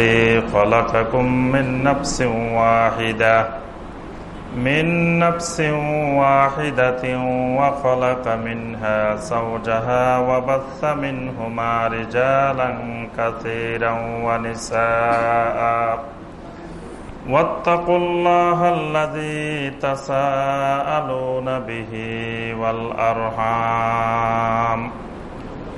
الذي خلقكم من نفس واحدة. من نفس واحدة وخلق منها زوجها وبث منهما رجالا كثيرا ونساء. واتقوا الله الذي تساءلون به والأرحام.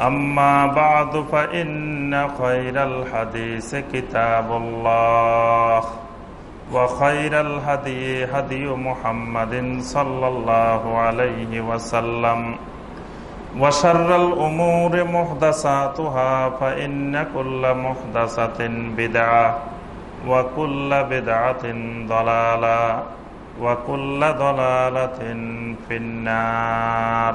أما بعد فإن خير الحديث كتاب الله وخير الهدي هدي محمد صلى الله عليه وسلم وشر الأمور محدثاتها فإن كل محدثة بدعة وكل بدعة ضلالة وكل ضلالة في النار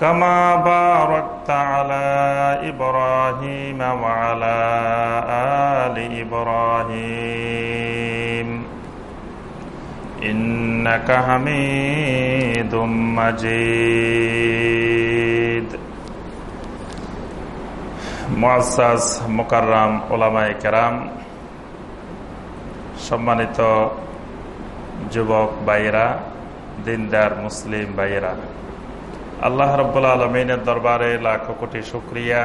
كما باركت على إبراهيم وعلى آل إبراهيم إنك حميد مجيد معزز مكرم علماء کرام সম্মানিত যুবক ভাইরা দিনদার মুসলিম ভাইরা আল্লাহ রব্বুল আলমিনের দরবারে লাখো কোটি শুক্রিয়া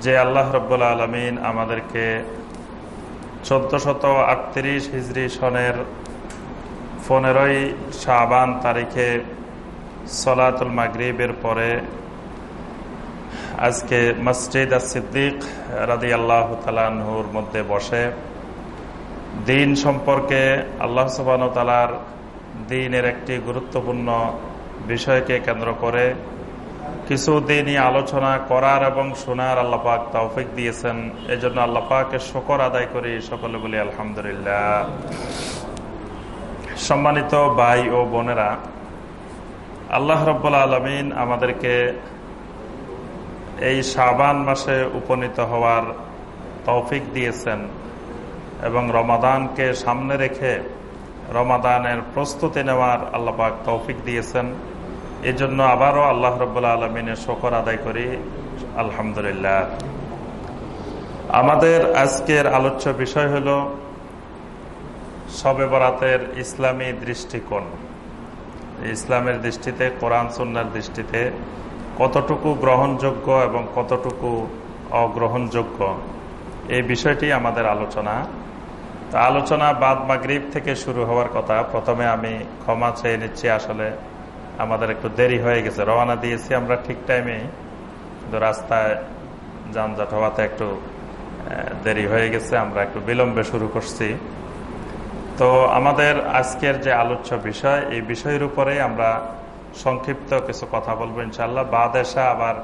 যে আল্লাহ রব্বুল আলমিন আমাদেরকে চোদ্দ শত আটত্রিশ হিজড়ি সনের পনেরোই শাহবান তারিখে সলাতুল মাগরিবের পরে আজকে মসজিদ সিদ্দিক রাদি আল্লাহ তালাহুর মধ্যে বসে। দিন সম্পর্কে আল্লাহ সুবান তালার দিনের একটি গুরুত্বপূর্ণ বিষয়কে কেন্দ্র করে কিছু দিনই আলোচনা করার এবং শোনার আল্লাপাক তৌফিক দিয়েছেন। এই জন্য আল্লাপাকে শকর আদায় করি সকলে বলি আলহামদুলিল্লাহ। সম্মানিত ভাই ও বোনেরা, আল্লাহ রব্বুল আলমিন আমাদেরকে এই শাবান মাসে উপনীত হওয়ার তৌফিক দিয়েছেন এবং রমাদানকে সামনে রেখে রমাদানের প্রস্তুতি নেওয়ার আল্লাপাক তৌফিক দিয়েছেন। এই জন্য আবারও আল্লাহ রব্বুল্লা আলমিনের শকর আদায় করি। আলহামদুলিল্লাহ। আমাদের আজকের আলোচ্য বিষয় হল সবে বরাতের ইসলামী দৃষ্টিকোণ। ইসলামের দৃষ্টিতে, কোরআন সন্ন্যার দৃষ্টিতে কতটুকু গ্রহণযোগ্য এবং কতটুকু অগ্রহণযোগ্য, এই বিষয়টি আমাদের আলোচনা তা আলোচনা বাদ মাগরীব থেকে শুরু হওয়ার কথা। প্রথমে আমি ক্ষমা চেয়ে নিচ্ছি, আসলে আমাদের একটু দেরি হয়ে গেছে। রওনা দিয়েছি আমরা ঠিক টাইমে কিন্তু রাস্তায় যানজট হওয়াতে একটু দেরি হয়ে গেছে, আমরা একটু বিলম্বে শুরু করছি। তো আমাদের আজকের যে আলোচ্য বিষয়, এই বিষয়ের উপরে আমরা সংক্ষিপ্ত কিছু কথা বলব ইনশাল্লাহ বাদ এসা আবার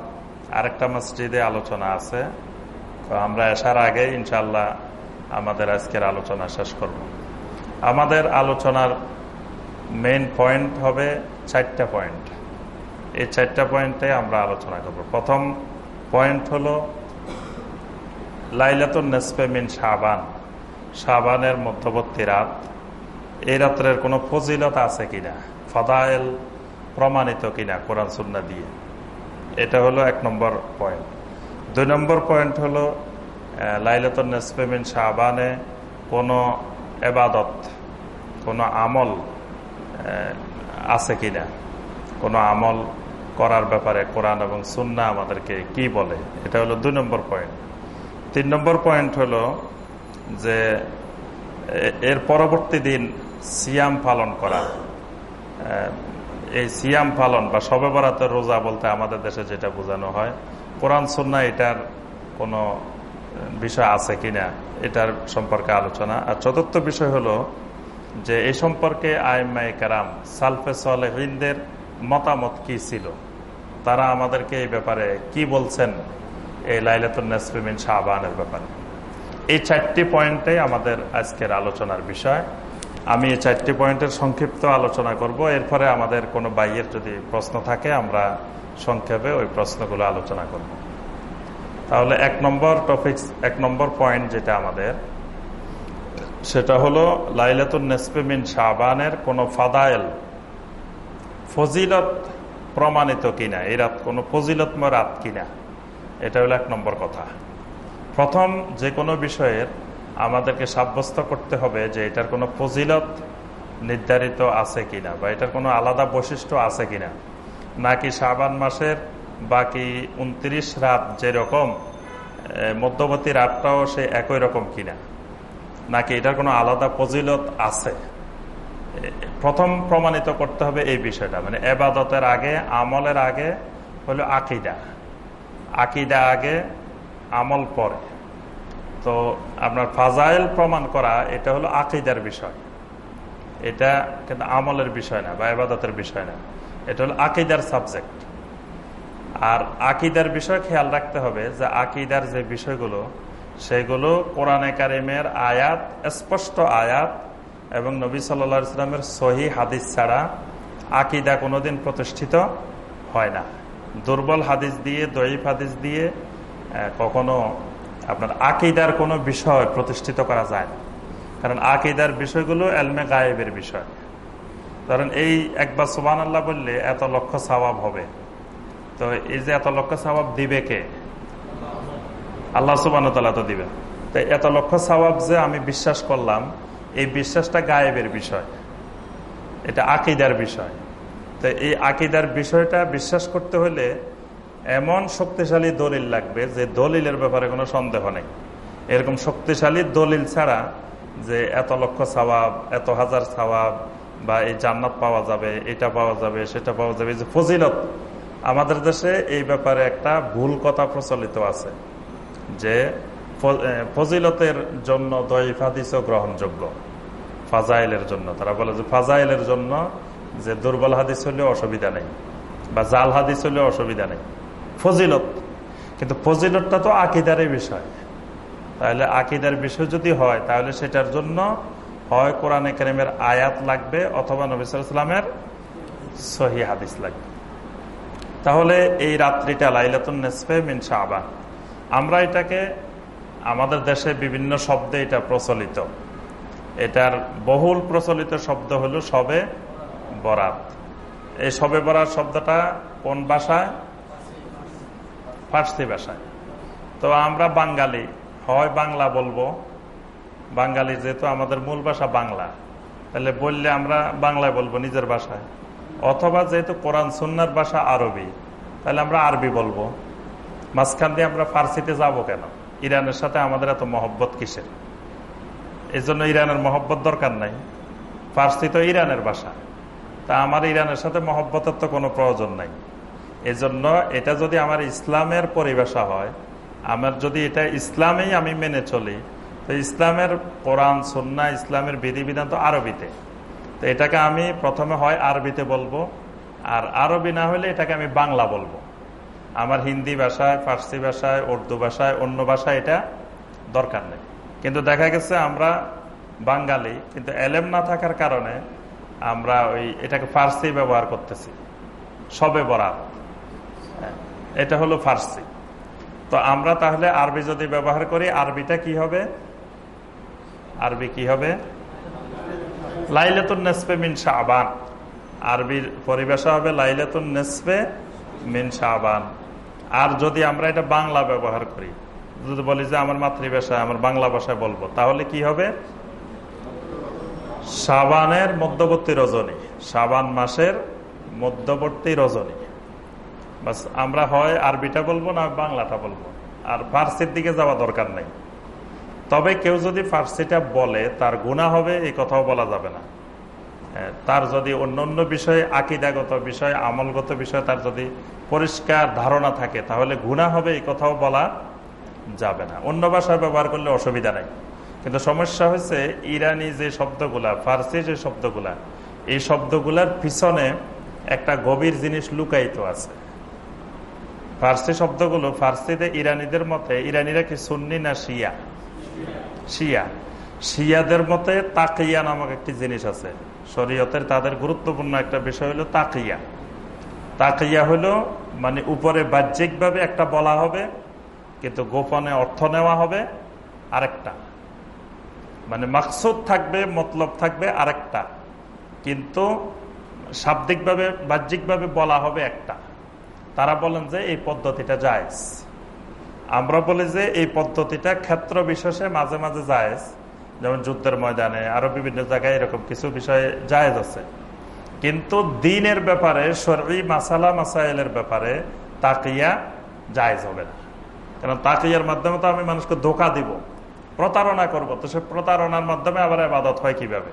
আরেকটা মসজিদে আলোচনা আছে। তো আমরা এসার আগে ইনশাল্লাহ আমাদের আজকের আলোচনা শেষ করব। আমাদের আলোচনার মেইন পয়েন্ট হবে চারটা পয়েন্ট এই চারটা পয়েন্টে আমরা আলোচনা করব। প্রথম পয়েন্ট হলো লাইলাতুল নেসপে মিন শাহবান শাহবানের মধ্যবর্তী রাত। এই রাত্রের কোনো ফজিলত আছে কিনা? ফদায়েল প্রমাণিত কিনা কোরআন সুন্না দিয়ে? এটা হলো এক নম্বর পয়েন্ট দুই নম্বর পয়েন্ট হলো লাইলাতুল নেসপে মিন শাহবানে কোনো এবাদত, কোনো আমল আছে কিনা? কোনো আমল করার ব্যাপারে কোরআন এবং সুন্না আমাদেরকে কি বলে? এটা হলো দুই নম্বর পয়েন্ট তিন নম্বর পয়েন্ট হলো যে এর পরবর্তী দিন সিয়াম পালন করা। এই সিয়াম পালন বা সবে বরাতের রোজা বলতে আমাদের দেশে যেটা বোঝানো হয়, কোরআন, সুন্না এটার কোনো বিষয় আছে কিনা, এটার সম্পর্কে আলোচনা। আর চতুর্থ বিষয় হলো যে এই সম্পর্কে আইমাই কারাম, সালফে সালেহিনদের মতামত কি ছিল? তারা আমাদেরকে এই ব্যাপারে কি বলছেন? এই লাইলাতুল নাসফিমিন শাহবানের ব্যাপারে। এই চারটি পয়েন্টে আমাদের আজকের আলোচনার বিষয়। আমি এই চারটি পয়েন্টের সংক্ষিপ্ত আলোচনা করব। এরপরে আমাদের কোনো বাইয়ের যদি প্রশ্ন থাকে, আমরা সংক্ষেপে ওই প্রশ্নগুলো আলোচনা করব। তাহলে এক নম্বর টপিক এক নম্বর পয়েন্ট যেটা আমাদের, সেটা হলো লাইলাতুল নেসপেমিন শাহবানের কোনো ফাদায়েল ফজিলত প্রমাণিত কিনা, এই রাত কোনো ফজিলতময় রাত কিনা, এটা হলো এক নম্বর কথা। প্রথম যে কোনো বিষয়ের আমাদেরকে সাব্যস্ত করতে হবে যে এটার কোনো ফজিলত নির্ধারিত আছে কিনা, বা এটার কোনো আলাদা বৈশিষ্ট্য আছে কিনা, নাকি শাবান মাসের বাকি উনত্রিশ রাত যেরকম মধ্যবর্তী রাতটাও সে একই রকম কিনা। নাকি এটার কোনো আলাদা ফজিলত আছে? প্রথম প্রমাণিত করতে হবে এই বিষয়টা। মানে এবাদতের আগে, আমলের আগে হলো আকিদা। আকিদা আগে, আমল পরে। তো আপনার ফাজাইল প্রমাণ করা, এটা হলো আকিদার বিষয়। এটা কিন্তু আমলের বিষয় না বা এবাদতের বিষয় না। এটা হলো আকিদার সাবজেক্ট। আর আকিদার বিষয় খেয়াল রাখতে হবে যে আকিদার যে বিষয়গুলো, সেগুলো কোরআনে কারিমের আয়াত, স্পষ্ট আয়াত এবং নবী সাল্লা ইসলামের সহি হাদিস ছাড়া আকিদা কোনোদিন প্রতিষ্ঠিত হয় না। দুর্বল হাদিস দিয়ে, দয়ীফ হাদিস দিয়ে কখনো আপনার আকিদার কোনো বিষয় প্রতিষ্ঠিত করা যায় না। কারণ আকিদার বিষয়গুলো এলমে গায়েবের বিষয়। ধরেন এই একবার সুবান আল্লাহ বললে এত লক্ষ স্বভাব হবে। তো এই যে এত লক্ষ স্বভাব দিবে কে? আল্লাহ সুবান দিবে। তো এত লক্ষ স্বভাব যে আমি বিশ্বাস করলাম, এই বিশ্বাসটা গায়েবের বিষয়। এটা আকিদার বিষয়। তো এই আকিদার বিষয়টা বিশ্বাস করতে হলে এমন শক্তিশালী দলিল লাগবে যে দলিলের ব্যাপারে কোনো সন্দেহ নেই। এরকম শক্তিশালী দলিল ছাড়া যে এত লক্ষ সবাব এত হাজার সবাব বা এই জান্নাত পাওয়া যাবে, এটা পাওয়া যাবে, সেটা পাওয়া যাবে যে ফজিলত আমাদের দেশে এই ব্যাপারে একটা ভুল কথা প্রচলিত আছে, যে ফজিলতের জন্য দইফাদিসও গ্রহণযোগ্য, ফাজাইলের জন্য। তারা বলে যে ফাজাইলের জন্য যে দুর্বল হাদিস হলে অসুবিধা নেই, বা জাল হাদিস হলে অসুবিধা নেই। ফজিলত, কিন্তু ফজিলতটা তো আকিদারের বিষয়। তাহলে আকিদার বিষয় যদি হয়, তাহলে সেটার জন্য হয় কোরআনে কেরেমের আয়াত লাগবে, অথবা নবিসামের সহি হাদিস লাগবে। তাহলে এই রাত্রিটা লাইলাতুন নেসফে মিন শাহবান আমরা এটাকে, আমাদের দেশে বিভিন্ন শব্দে এটা প্রচলিত। এটার বহুল প্রচলিত শব্দ হলো সবে বরাত। এই সবে বরাত শব্দটা কোন ভাষায়? ফার্সি ভাষায়। তো আমরা বাঙালি, হয় বাংলা বলব। বাঙালি যেহেতু আমাদের মূল ভাষা বাংলা, তাহলে বললে আমরা বাংলায় বলব নিজের ভাষায়। অথবা যেহেতু কোরআন সুন্নার ভাষা আরবি তাহলে আমরা আরবি বলব। মাঝখান দিয়ে আমরা ফার্সিতে যাব কেন? ইরানের সাথে আমাদের এত মহব্বত কিসের? এই জন্য ইরানের মহব্বত দরকার নাই। ফার্সি তো ইরানের ভাষা। তা আমার ইরানের সাথে মহব্বতের তো কোনো প্রয়োজন নাই। এজন্য এটা যদি আমার ইসলামের পরিভাষা হয়, আমার যদি এটা ইসলামেই আমি মেনে চলি, তো ইসলামের কোরআন সন্না ইসলামের বিধিবিধান তো আরবিতে। তো এটাকে আমি প্রথমে হয় আরবিতে বলব আর আরবি না হলে এটাকে আমি বাংলা বলব। আমার হিন্দি ভাষায়, ফার্সি ভাষায়, উর্দু ভাষায়, অন্য ভাষায় এটা দরকার নেই। কিন্তু দেখা গেছে আমরা বাঙালি, কিন্তু এলেম না থাকার কারণে আমরা ওই এটাকে ফার্সি ব্যবহার করতেছি। সবে বরাত। এটা হলো ফার্সি। তো আমরা তাহলে আরবি যদি ব্যবহার করি, আরবিটা কি হবে? আরবি কি হবে? লাইলাতুন নেসপে মিন শাহবান আরবির পরিবেশা হবে লাইলাতুন নেসপে মিন শাহবান আর যদি আমরা এটা বাংলা ব্যবহার করি, যদি বলি যে আমার মাতৃভাষায় আমার বাংলা ভাষায় বলব, তাহলে কি হবে? সাবানের মধ্যবর্তী রজনী সাবান মাসের মধ্যবর্তী রজনী। বাস, আমরা হয় আরবিটা বলব না বাংলাটা বলব। আর ফার্সির দিকে যাওয়া দরকার নেই। তবে কেউ যদি ফার্সিটা বলে, তার গুণা হবে এই কথাও বলা যাবে না। তার যদি অন্য অন্য বিষয়ে, আকিদাগত বিষয়, আমলগত বিষয় তার যদি পরিষ্কার ধারণা থাকে, তাহলে গুণা হবে, এই কথাও বলা যাবে না। অন্য ভাষায় ব্যবহার করলে অসুবিধা নেই। কিন্তু সমস্যা হয়েছে, ইরানি যে শব্দগুলা, ফার্সি যে শব্দগুলা, এই শব্দগুলার পিছনে একটা গভীর জিনিস লুকায়িত আছে। ফার্সি শব্দগুলো ফার্সিতে ইরানিদের মতে, ইরানিরা কি সুন্নি না শিয়া? শিয়া। শিয়াদের মতে তাকিয়া নামক একটি জিনিস আছে। শরীয়তের তাদের গুরুত্বপূর্ণ একটা বিষয় হলো তাকিয়া। তাকিয়া হলো মানে উপরে বাহ্যিকভাবে একটা বলা হবে, কিন্তু গোপনে অর্থ নেওয়া হবে আরেকটা। মানে মাকসুদ থাকবে, মতলব থাকবে আরেকটা। কিন্তু শাব্দিকভাবে, বাহ্যিকভাবে বলা হবে একটা। তারা বলেন যে এই পদ্ধতিটা জায়জ। আমরা বলি যে এই পদ্ধতিটা ক্ষেত্র বিশেষে মাঝে মাঝে জায়েজ। যেমন যুদ্ধের ময়দানে আরও বিভিন্ন জায়গায় এরকম কিছু বিষয়ে জায়েজ আছে। কিন্তু দিনের ব্যাপারে সরি মাসালা মাসাইলের ব্যাপারে তাকিয়া জায়েজ হবে না। কারণ তাকিয়ার মাধ্যমে তো আমি মানুষকে ধোকা দিব, প্রতারণা করব। তো সে প্রতারণার মাধ্যমে আবার আবাদত হয় কীভাবে?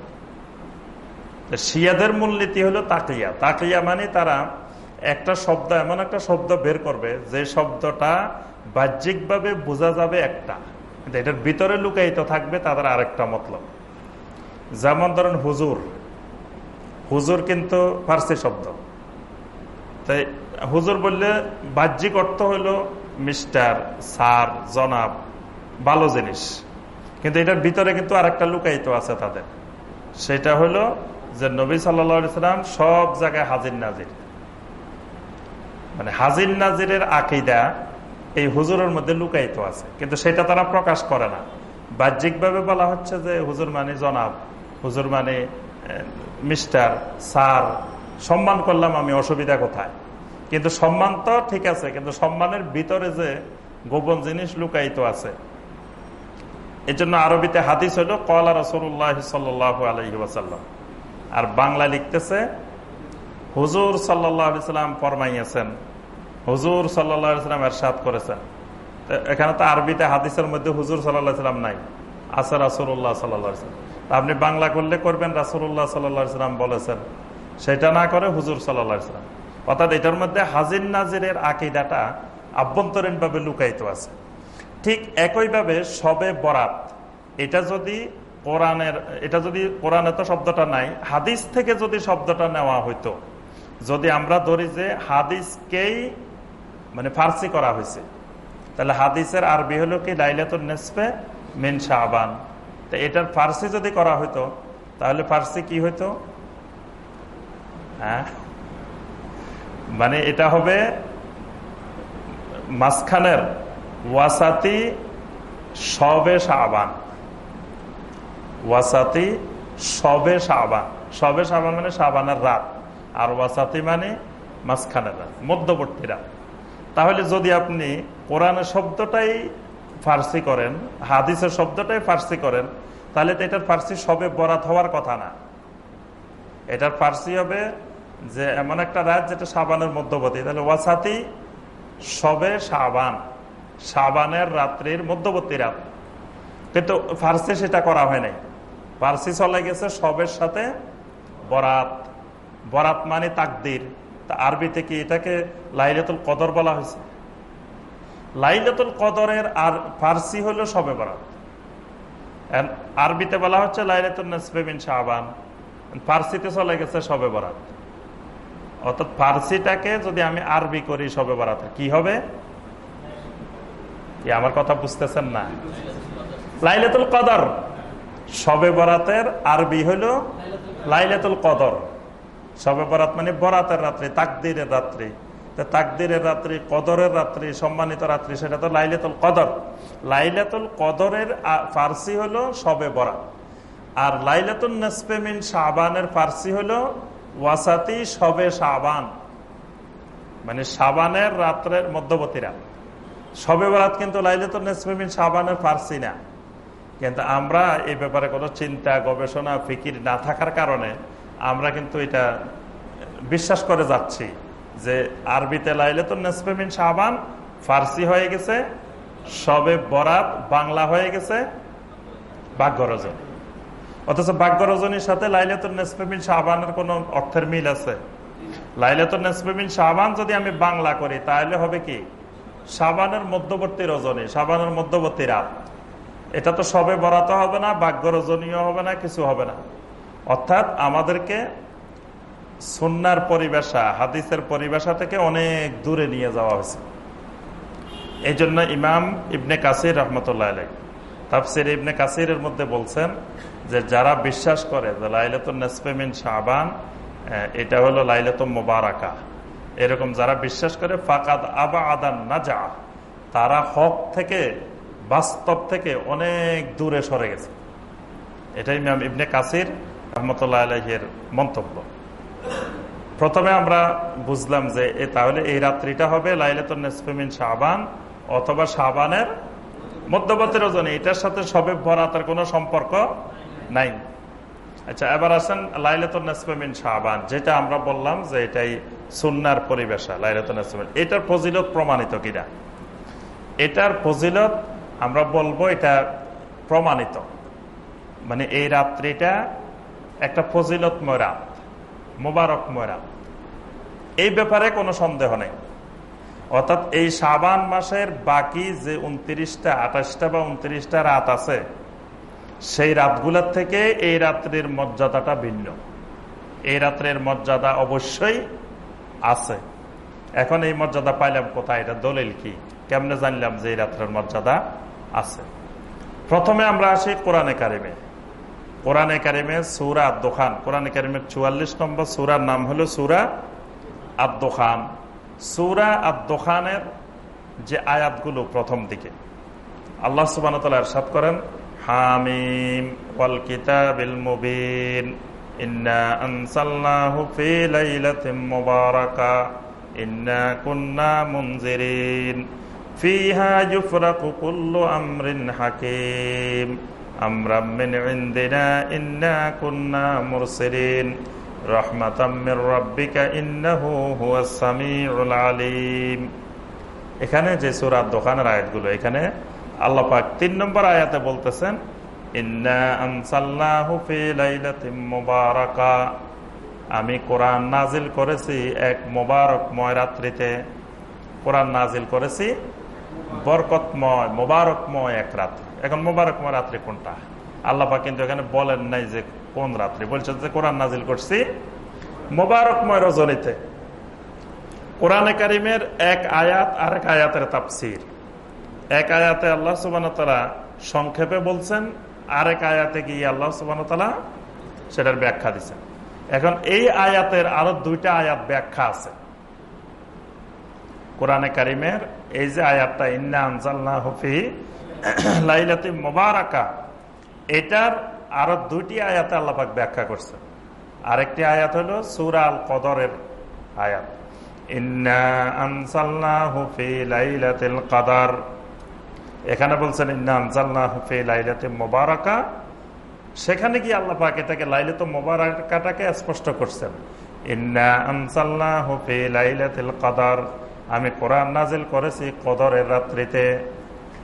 শিয়াদের মূলনীতি হলো তাকিয়া। তাকিয়া মানে তারা একটা শব্দ, এমন একটা শব্দ বের করবে, যে শব্দটা বাহ্যিকভাবে বোঝা যাবে একটা। কিন্তু এটার ভিতরে লুকায়িত থাকবে তাদের আরেকটা মতলব। যেমন ধরেন হুজুর। হুজুর কিন্তু ফার্সি শব্দ। তাই হুজুর বললে বাহ্যিক অর্থ হলো মিস্টার সার জনাব, ভালো জিনিস। কিন্তু এটার ভিতরে কিন্তু আরেকটা লুকায়িত আছে তাদের। সেটা হলো যে নবী সাল্লাম সব জায়গায় হাজির নাজির। মানে হাজির নাজিরের আকিদা এই হুজুরের মধ্যে লুকায়িত আছে। কিন্তু সেটা তারা প্রকাশ করে না। বাহ্যিকভাবে বলা হচ্ছে যে হুজুর মানে জনাব, হুজুর মানে মিস্টার, স্যার, সম্মান করলাম আমি, অসুবিধা কোথায়? কিন্তু সম্মান তো ঠিক আছে, কিন্তু সম্মানের ভিতরে যে গোপন জিনিস লুকায়িত আছে। এই জন্য আরবিতে হাদিস হলো কলা রসুল্লাহ সাল্লাহ আলহি আর বাংলা লিখতেছে, হুজুর সাল্লাম ফরমাইয়াছেন হুজুর সাল্লাম এরশাদ করেছেন। এখানে তো আরবিতে হাদিসের মধ্যে হুজুর সাল্লাহ সাল্লাম নাই। আছে রাসুল্লাহ সাল্লাম আপনি বাংলা করলে করবেন রাসুল্লাহ সাল্লাম বলেছেন। সেটা না করে হুজুর সাল্লাম অর্থাৎ এটার মধ্যে হাজির নাজিরের আকিদাটা আভ্যন্তরীণ ভাবে লুকায়িত আছে। ঠিক একইভাবে সবে বরাত, এটা যদি কোরআনের, এটা যদি কোরআনে তো শব্দটা নাই, হাদিস থেকে যদি শব্দটা নেওয়া হইতো, যদি আমরা ধরি যে হাদিসকেই মানে ফার্সি করা হয়েছে। তাহলে হাদিসের আরবি হলো কি? লাইলাতুল নেসপে মেন শাহবান তা এটার ফার্সি যদি করা হইতো, তাহলে ফার্সি কি হইতো? হ্যাঁ? মানে এটা হবে মাঝখানের ওয়াসাতি সবে শাহবান ওয়াসাতি সবে শাহবান সবে শাহবান মানে শাহবানের রাত। আর ওয়াসাতি মানে মাঝখানের রাত, মধ্যবর্তী রাত। তাহলে যদি আপনি কোরআনের শব্দটাই ফার্সি করেন, হাদিসের শব্দটাই ফার্সি করেন, তাহলে তো এটার ফার্সি সবে বরাত হওয়ার কথা না। এটার ফার্সি হবে যে এমন একটা রাত যেটা সাবানের মধ্যবর্তী। তাহলে ওয়াসাতি সবে সাবান সাবানের রাত্রির মধ্যবর্তী রাত। কিন্তু ফার্সি সেটা করা হয় নাই। ফার্সি চলে গেছে সবের সাথে বরাত। বরাত মানে তাকদির। তা আরবিতে কি এটাকে লাইলাতুল কদর বলা হয়েছে? লাইলাতুল কদরের আর ফার্সি হলো সবে বরাত। আরবিতে বলা হচ্ছে লাইলাতুল নসবেবিন শাহবান ফার্সিতে চলে গেছে সবে বরাত। অর্থাৎ ফার্সিটাকে যদি আমি আরবি করি সবে বরাত, কি হবে? কি আমার কথা বুঝতেছেন না? লাইলাতুল কদর। সবে বরাতের আরবি হলো লাইলাতুল কদর। সবে বরাত মানে বরাতের রাত্রি, তাকদিরের রাত্রি। তাকদিরের রাত্রি, কদরের রাত্রি, সম্মানিত রাত্রি, সেটা তো লাইলাতুল কদর। লাইলাতুল কদরের ফার্সি হলো সবে বরাত। আর লাইলাতুল নসপেমিন শাহবানের ফার্সি হলো ওয়াসাতি সবে শাহবান মানে সাবানের রাত্রের মধ্যবর্তী রাত। সবে বরাত কিন্তু লাইলাতুল নসপেমিন শাহবানের ফার্সি না। কিন্তু আমরা এই ব্যাপারে কোনো চিন্তা, গবেষণা, ফিকির না থাকার কারণে আমরা কিন্তু এটা বিশ্বাস করে যাচ্ছি যে আরবিতে লাইলে তো নেসপেমিন শাহবান ফার্সি হয়ে গেছে, সবে বরাত বাংলা হয়ে গেছে ভাগ্যরজন অথচ ভাগ্য রজনীর সাথে লাইলাতুল নেসফেমিন শাহবানের কোন অর্থের মিল আছে? লাইলাতুল নেসফেমিন শাহবান যদি আমি বাংলা করি, তাহলে হবে কি? সাবানের মধ্যবর্তী রজনী সাবানের মধ্যবর্তী রাত। এটা তো সবে বরাত হবে না ভাগ্য রজনীয় হবে না, কিছু হবে না। অর্থাৎ আমাদেরকে সুন্নার পরিবেশা, হাদিসের পরিবেশা থেকে অনেক দূরে নিয়ে যাওয়া হয়েছে। এই জন্য ইমাম ইবনে কাসির রহমতুল্লাহ আলাই তাফসির ইবনে কাসিরের মধ্যে বলছেন যে, যারা বিশ্বাস করে যে লাইলাত নেসপেমিন শাহবান এটা হলো লাইলাত মোবারাকা। এরকম যারা বিশ্বাস করে, ফাকাদ আবা আদান না যা তারা হক থেকে, বাস্তব থেকে অনেক দূরে সরে গেছে। এটাই ইমাম ইবনে কাসির রহমতুল্লাহ আলহের মন্তব্য। প্রথমে আমরা বুঝলাম যে তাহলে এই রাত্রিটা হবে লাইলাতুল নেসফেমিন শাহবান অথবা শাহবানের মধ্যবর্তী রজনী। এটার সাথে সবে বরাতের কোনো সম্পর্ক নাই। আচ্ছা এবার আসেন লাইলাতুল নেসফেমিন শাহবান যেটা আমরা বললাম যে এটাই সুন্নার পরিবেশা লাইলাতুল নেসফেমিন এটার ফজিলত প্রমাণিত কিনা? এটার ফজিলত আমরা বলব এটা প্রমাণিত। মানে এই রাত্রিটা একটা ফজিলত রাত মোবারকময় রাত এই ব্যাপারে কোনো সন্দেহ নেই। অর্থাৎ এই সাবান মাসের বাকি যে উনত্রিশটা আঠাশটা বা উনত্রিশটা রাত আছে, সেই রাতগুলোর থেকে এই রাত্রির মর্যাদাটা ভিন্ন। এই রাত্রের মর্যাদা অবশ্যই আছে। এখন এই মর্যাদা পাইলাম কোথায়? এটা দলিল কি? কেমনে জানলাম যে এই রাত্রের মর্যাদা আছে? প্রথমে আমরা আসি কোরআনে কারিমে। কোরআনে কারিমে সুরা আদোখান কোরআনে কারিমের চুয়াল্লিশ নম্বর সুরার নাম হলো সুরা আদোখান সুরা আদোখানের যে আয়াতগুলো প্রথম দিকে। আল্লাহ সুবান সাত করেন, হামিম ওয়াল কিতাবিল মুবিন, ইন্না কুন্না আমরিন হাকিম। আমরাম মিন কুন্না মুরসিলিন। রাহমাতাম মির রাব্বিকা এখানে যে দোকানের আয়াতগুলো, এখানে আল্লাহ তিন নম্বর আয়াতে বলতেছেন আমি কোরআন নাজিল করেছি এক মোবারকময় রাত্রিতে। কোরআন নাজিল করেছি বরকতময়, মোবারকময় এক রাত্রি এখন মোবারকময় রাত্রি কোনটা? আল্লাপা কিন্তু এখানে বলেন নাই যে কোন রাত্রি। বলছেন যে কোরআন নাজিল করছি মোবারকময় রজনীতে কোরআনে কারিমের এক আয়াত আরেক আয়াতের তাপসির এক আয়াতে আল্লাহ সুবান সংক্ষেপে বলছেন আরেক আয়াতে গিয়ে আল্লাহ সুবান সেটার ব্যাখ্যা দিচ্ছেন এখন এই আয়াতের আরও দুইটা আয়াত ব্যাখ্যা আছে। কোরআনে কারিমের এই যে আয়াতটা, ইন্না আনসাল্লাহ হফি লাইলাতি মোবারকা, এটার আরও দুইটি আয়াতে আল্লাপাক ব্যাখ্যা করছে আরেকটি আয়াত হলো সুরা আল কদরের আয়াত কদর। এখানে বলছেন, ইন্না আনসাল্লাহু ফি লাইলাতি মোবারকা। সেখানে গিয়ে আল্লাহ এটাকে লাইলাত মোবারকাটাকে স্পষ্ট করছেন। ইন্না আনসাল্লাহু ফি লাইলাতিল কদর। আমি কোরআন নাজিল করেছি কদরের রাত্রিতে।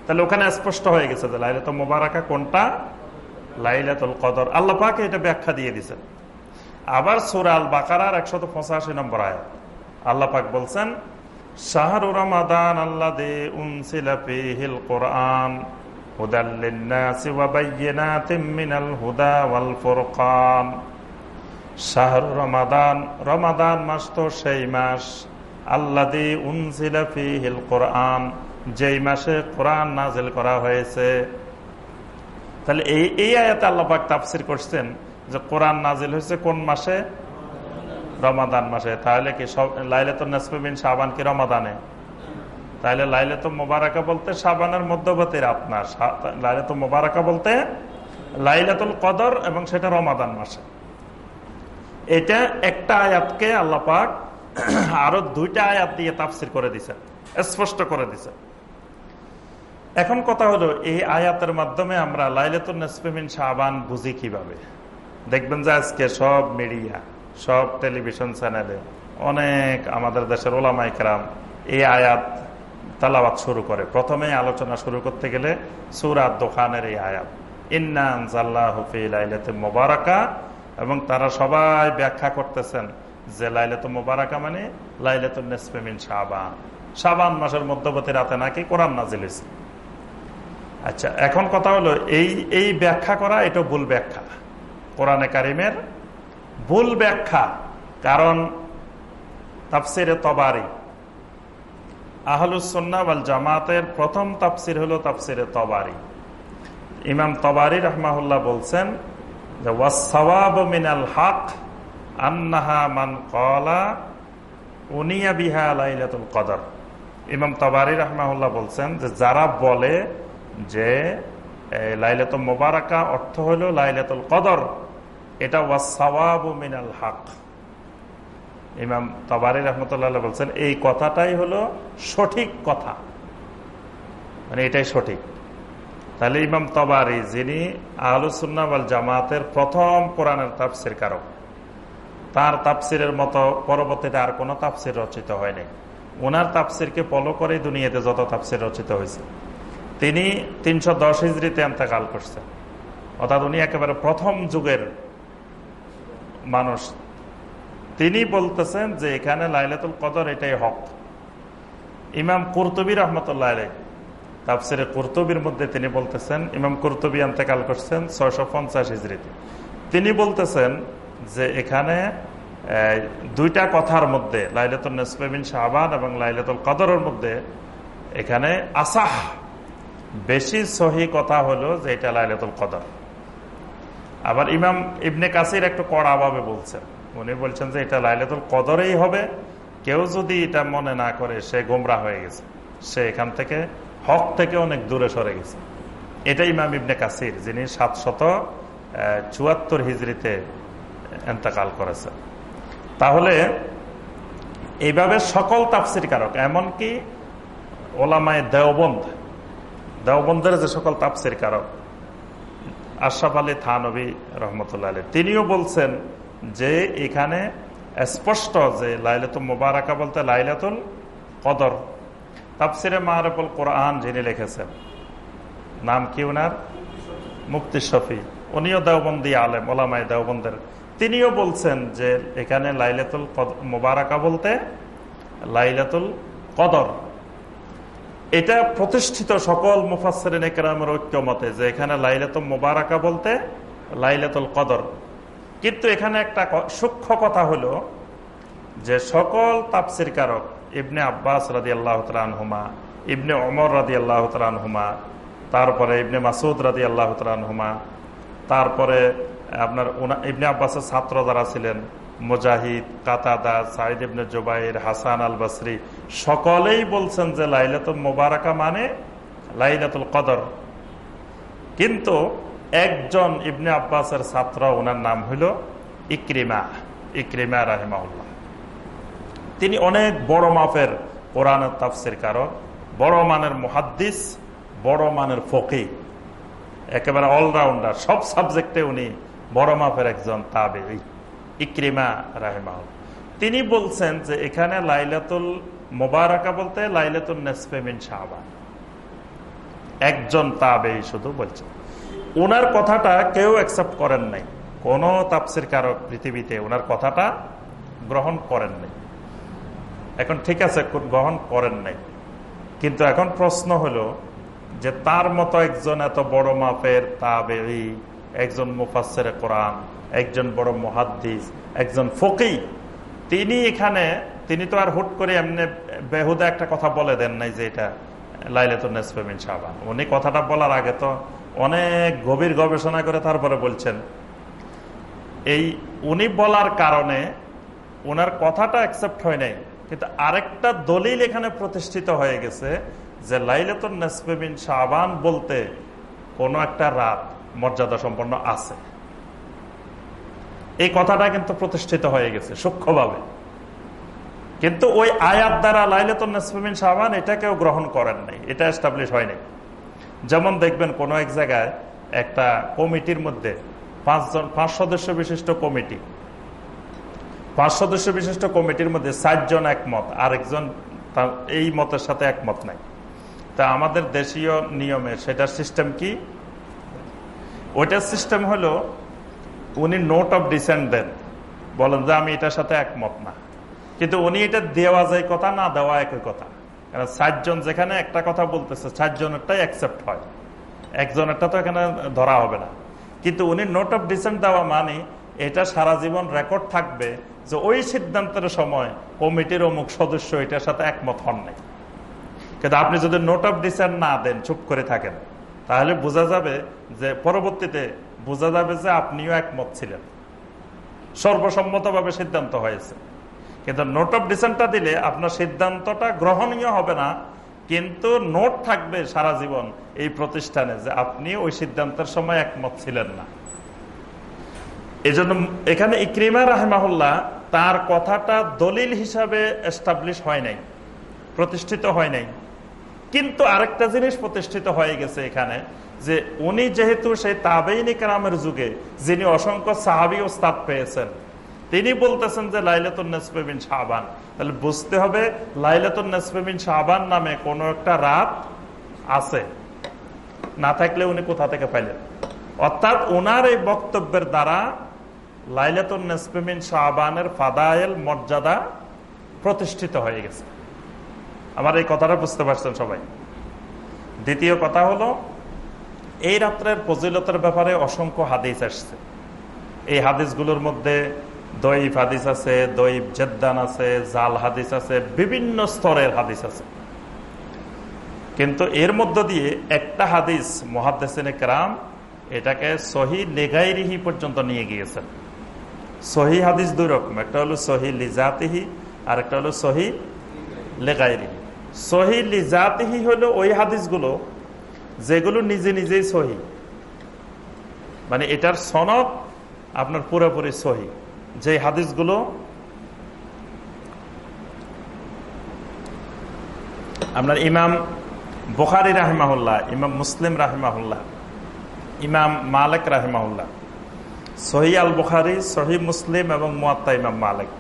তাহলে ওখানে স্পষ্ট হয়ে গেছে যে লাইলাতুল মোবারকা কোনটা? লাইলাতুল কদর। আল্লাহ পাকে এটা ব্যাখ্যা দিয়ে দিছেন আবার সুরাল বাকারার একশত পঁচাশি নম্বর আয়াত। আল্লাহ পাক বলছেন, শাহরু রমাদান আল্লাহ দে উনসিলা ফিহিল কোরআন রমাদান রমাদান মাস তো সেই মাস। আল্লাদি উনসিলা ফিহিল কোরআন। যেই মাসে কোরআন নাজেল করা হয়েছে, তাহলে এই এই আয়াতে আল্লাপাক তাফসির করছেন যে কোরআন নাজিল হয়েছে কোন মাসে? রমাদান মাসে। তাহলে কি সব লাইলাত নাসমিন সাবান কি রমাদানে? তাহলে লাইলাত মোবারকা বলতে সাবানের মধ্যবর্তী রাত না লাইলাত মোবারকা বলতে লাইলাতুল কদর এবং সেটা রমাদান মাসে। এটা একটা আয়াতকে আল্লাপাক আরও দুইটা আয়াত দিয়ে তাফসির করে দিছে স্পষ্ট করে দিছে এখন কথা হলো, এই আয়াতের মাধ্যমে আমরা লাইলাতুল নসফেমিন শাহবান বুঝি কীভাবে? দেখবেন যে আজকে সব মিডিয়া, সব টেলিভিশন চ্যানেলে অনেক আমাদের দেশের ওলামাইকরাম এই আয়াত তালাবাদ শুরু করে। প্রথমে আলোচনা শুরু করতে গেলে সুরাত দোকানের এই আয়াত ইন্নান জাল্লাহ হফি ইন্নানজাল্লাহফি মোবারকা এবং তারা সবাই ব্যাখ্যা করতেছেন যে লাইলাত মোবারকা মানে লাইলাতুল নেসফেমিন শাহবান শাবান। মাসের মধ্যবর্তী রাতে নাকি কোরআন নাজিল আচ্ছা এখন কথা হলো, এই এই ব্যাখ্যা করা, এটা ভুল ব্যাখ্যা। কোরআনে কারিমের ভুল ব্যাখ্যা, কারণ তাফসিরে তবারি। আহলুসন্না ওয়াল জামাতের প্রথম তাফসির হলো তাফসিরে তবারি। ইমাম তবারি রহমাহুল্লাহ বলছেন যে ওয়াসওয়াব মিনাল হক আন্নাহা মান কলা উনিয়া বিহা লাইলাতুল কদর। ইমাম তবারি রহমাহুল্লাহ বলছেন যে, যারা বলে যে লাইলাত মোবারকা অর্থ হলো লাইলাতুল কদর। এটা ওয়াসওয়াব মিনাল হক। ইমাম তবারি রহমতুল্লাহ বলছেন, এই কথাটাই হলো সঠিক কথা। মানে এটাই সঠিক। তাহলে ইমাম তবারি, যিনি আহলুসুন্নাওয়াল জামাতের প্রথম কোরআনের তাফসির কারক, তার তাফসিরের মতো পরবর্তীতে আর কোনো তাফসির রচিত হয়নি। ওনার তাফসিরকে ফলো করে দুনিয়াতে যত তাফসির রচিত হয়েছে। তিনি তিনশো দশ হিজড়িতে এন্তেকাল করছেন অর্থাৎ উনি একেবারে প্রথম যুগের মানুষ। তিনি বলতেছেন যে এখানে লাইলাতুল কদর এটাই হক। ইমাম কুরতবী রহমতুল্লাহ আলাই তাফসিরে কুরতবির মধ্যে তিনি বলতেছেন, ইমাম কুরতবী আন্তেকাল করছেন ছয়শো পঞ্চাশ হিজড়িতে তিনি বলতেছেন যে এখানে দুইটা কথার মধ্যে লাইলাতুল নসফেমিন শাহবান এবং লাইলাতুল কদরের মধ্যে এখানে আসাহ বেশি সহি কথা হলো যে এটা লাইলাতুল কদর। আবার ইমাম ইবনে কাসির একটু কড়াভাবে বলছেন। উনি বলছেন যে এটা লাইলাতুল কদরেই হবে। কেউ যদি এটা মনে না করে, সে গোমরা হয়ে গেছে। সে এখান থেকে, হক থেকে অনেক দূরে সরে গেছে। এটা ইমাম ইবনে কাসির, যিনি সাতশত চুয়াত্তর হিজড়িতে এন্তেকাল করেছে তাহলে এইভাবে সকল তাফসির কারক এমনকি ওলামায় দেওবন্ধ দেওবন্ধের যে সকল তাফসির কারক, আশরাফ আলী থানবী রহমতুল্লাহ আলী তিনিও বলছেন যে এখানে স্পষ্ট যে লাইলাতুল মোবারকা বলতে লাইলাতুল কদর। তাফসিরে মারফুল কোরআন যিনি লিখেছেন, নাম কি উনার? মুক্তি শফি। উনিও দেওবন্দি আলেম ওলামাই দেওবন্দের। তিনিও বলছেন যে এখানে লাইলাতুল মোবারকা বলতে লাইলাতুল কদর। এটা প্রতিষ্ঠিত সকল মুফাসরিন একরামের ঐক্যমতে যে এখানে লাইলাতুল মুবারাকা বলতে লাইলাতুল কদর। কিন্তু এখানে একটা সূক্ষ্ম কথা হলো যে সকল তাপসির কারক ইবনে আব্বাস রাদি আল্লাহ হুমা ইবনে অমর রাদি আল্লাহ হুমা তারপরে ইবনে মাসুদ রাদি আল্লাহ হুমা তারপরে আপনার ইবনে আব্বাসের ছাত্র যারা ছিলেন মুজাহিদ, কাতাদা সাইদ ইবনে জুবাইর, হাসান আল বাসরি সকলেই বলছেন যে লাইলাতুল মোবারকা মানে লাইলাতুল কদর। কিন্তু একজন ইবনে আব্বাসের ছাত্র ওনার নাম হইল ইক্রিমা ইক্রিমা রাহিমাউল্লাহ তিনি অনেক বড় মাপের কোরআনের তাফসির কারক, বড় মানের মহাদ্দিস, বড় মানের ফকি একেবারে অলরাউন্ডার সব সাবজেক্টে উনি বড় মাপের একজন তাবে ইক্রিমা রাহেমাহ তিনি বলছেন যে এখানে লাইলাতুল মোবারকা বলতে লাইলাতুল নেসফেমিন শাহবান একজন তাবে শুধু বলছেন ওনার কথাটা কেউ অ্যাকসেপ্ট করেন নাই। কোন তাপসির কারক পৃথিবীতে ওনার কথাটা গ্রহণ করেন নাই। এখন ঠিক আছে গ্রহণ করেন নাই। কিন্তু এখন প্রশ্ন হলো যে তার মতো একজন এত বড় মাপের তাবেই, একজন মুফাসের কোরআন একজন বড় মহাদ্দিস, একজন ফকি তিনি এখানে, তিনি তো আর হুট করে এমনি বেহুদা একটা কথা বলে দেন নাই যে এটা লাইলেতুল নেসফেমিন সাবান উনি কথাটা বলার আগে তো অনেক গভীর গবেষণা করে তারপরে বলছেন, এই উনি বলার কারণে ওনার কথাটা অ্যাকসেপ্ট হয় নাই, কিন্তু আরেকটা দলিল এখানে প্রতিষ্ঠিত হয়ে গেছে যে লাইলাতুল নেসফেমিন শাহবান বলতে কোনো একটা রাত মর্যাদা সম্পন্ন আছে। এই কথাটা কিন্তু প্রতিষ্ঠিত হয়ে গেছে সূক্ষ্মভাবে। কিন্তু ওই আয়াত দ্বারা লাইলাতুল নেসফেমিন শাহবান এটাকেও গ্রহণ করেন নাই, এটা এস্টাবলিশ হয়নি। যেমন দেখবেন কোনো এক জায়গায় একটা কমিটির মধ্যে পাঁচজন, পাঁচ সদস্য বিশিষ্ট কমিটি, পাঁচ সদস্য বিশিষ্ট কমিটির মধ্যে ষাটজন একমত, আরেকজন এই মতের সাথে একমত নাই। তা আমাদের দেশীয় নিয়মে সেটার সিস্টেম কি? ওইটার সিস্টেম হলো উনি নোট অফ ডিসেন্ট দেন বলেন যে আমি এটার সাথে একমত না। কিন্তু উনি এটা দেওয়া যায় কথা, না দেওয়া একই কথা। কারণ যেখানে একটা কথা বলতেছে ষাটজনেরটাই অ্যাকসেপ্ট হয়। একজনেরটা তো এখানে ধরা হবে না। কিন্তু উনি নোট অফ ডিসেন্ট দেওয়া মানে এটা সারা জীবন রেকর্ড থাকবে যে ওই সিদ্ধান্তের সময় কমিটির অমুক সদস্য এটার সাথে একমত হন নাই। কিন্তু আপনি যদি নোট অফ ডিসেন্ট না দেন, চুপ করে থাকেন, তাহলে বোঝা যাবে যে পরবর্তীতে বোঝা যাবে যে আপনিও একমত ছিলেন। সর্বসম্মতভাবে সিদ্ধান্ত হয়েছে। কিন্তু নোট অফ ডিসেন্টটা দিলে আপনার সিদ্ধান্তটা গ্রহণীয় হবে না, কিন্তু নোট থাকবে সারা জীবন এই প্রতিষ্ঠানে যে আপনি ওই সিদ্ধান্তের সময় একমত ছিলেন না। এই জন্য এখানে ইক্রিমা রাহেমাহুল্লাহ তার কথাটা দলিল হিসাবে এস্টাবলিশ হয় নাই, প্রতিষ্ঠিত হয় নাই। কিন্তু আরেকটা জিনিস প্রতিষ্ঠিত হয়ে গেছে এখানে যে উনি যেহেতু সেই তাবেইনি কালামের যুগে, যিনি অসংখ্য সাহাবি ওস্তাদ পেয়েছেন, তিনি বলতেছেন যে লাইলাতুল নসফেবিন শাহবান তাহলে বুঝতে হবে লাইলাতুল নসফেবিন শাহবান নামে কোনো একটা রাত আছে। না থাকলে উনি কোথা থেকে পাইলেন? অর্থাৎ ওনার এই বক্তব্যের দ্বারা লাইলাতুল নসফেমিন শাহবানের ফাদায়েল মর্যাদা প্রতিষ্ঠিত হয়ে গেছে। আমার এই কথাটা বুঝতে পারছেন সবাই। দ্বিতীয় কথা হলো এই রাত্রের ফজিলতের ব্যাপারে অসংখ্য হাদিস আসছে। এই হাদিসগুলোর মধ্যে দইফ হাদিস আছে দইফ জেদ্দান আছে, জাল হাদিস আছে, বিভিন্ন স্তরের হাদিস আছে। কিন্তু এর মধ্য দিয়ে একটা হাদিস মহাদ্দেসিনে কেরাম এটাকে সহি লেগাইরিহি পর্যন্ত নিয়ে গিয়েছেন। সহি হাদিস দুই রকম, একটা হলো সহি লিজাতিহি আর একটা হলো সহি লেগাইরিহি। সহি লিজাতিহি হলো ওই হাদিসগুলো যেগুলো নিজে নিজেই সহি। মানে এটার সনদ আপনার পুরোপুরি সহি। যে হাদিসগুলো আপনার ইমাম বুখারি রাহেমাহুল্লাহ, ইমাম মুসলিম রাহেমাহুল্লাহ, ইমাম মালিক রাহেমাহুল্লাহ, সহি আল বুখারি, সহি মুসলিম এবং মোয়াত্তা ইমাম মালিক।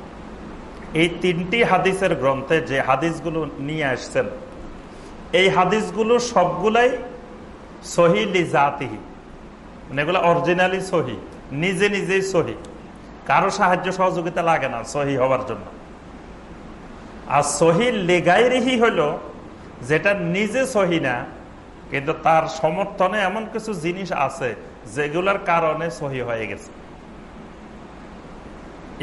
এই তিনটি হাদিসের গ্রন্থে যে হাদিসগুলো নিয়ে আসছেন, এই হাদিসগুলো সবগুলাই সহি লিজাতিহি মানে এগুলো অরিজিনালি সহি, নিজে নিজেই সহি। কারও সাহায্য সহযোগিতা লাগে না সহি হওয়ার জন্য। আর সহি লেগাইরিহি হলো যেটা নিজে সহি না, কিন্তু তার সমর্থনে এমন কিছু জিনিস আছে যেগুলোর কারণে সহি হয়ে গেছে।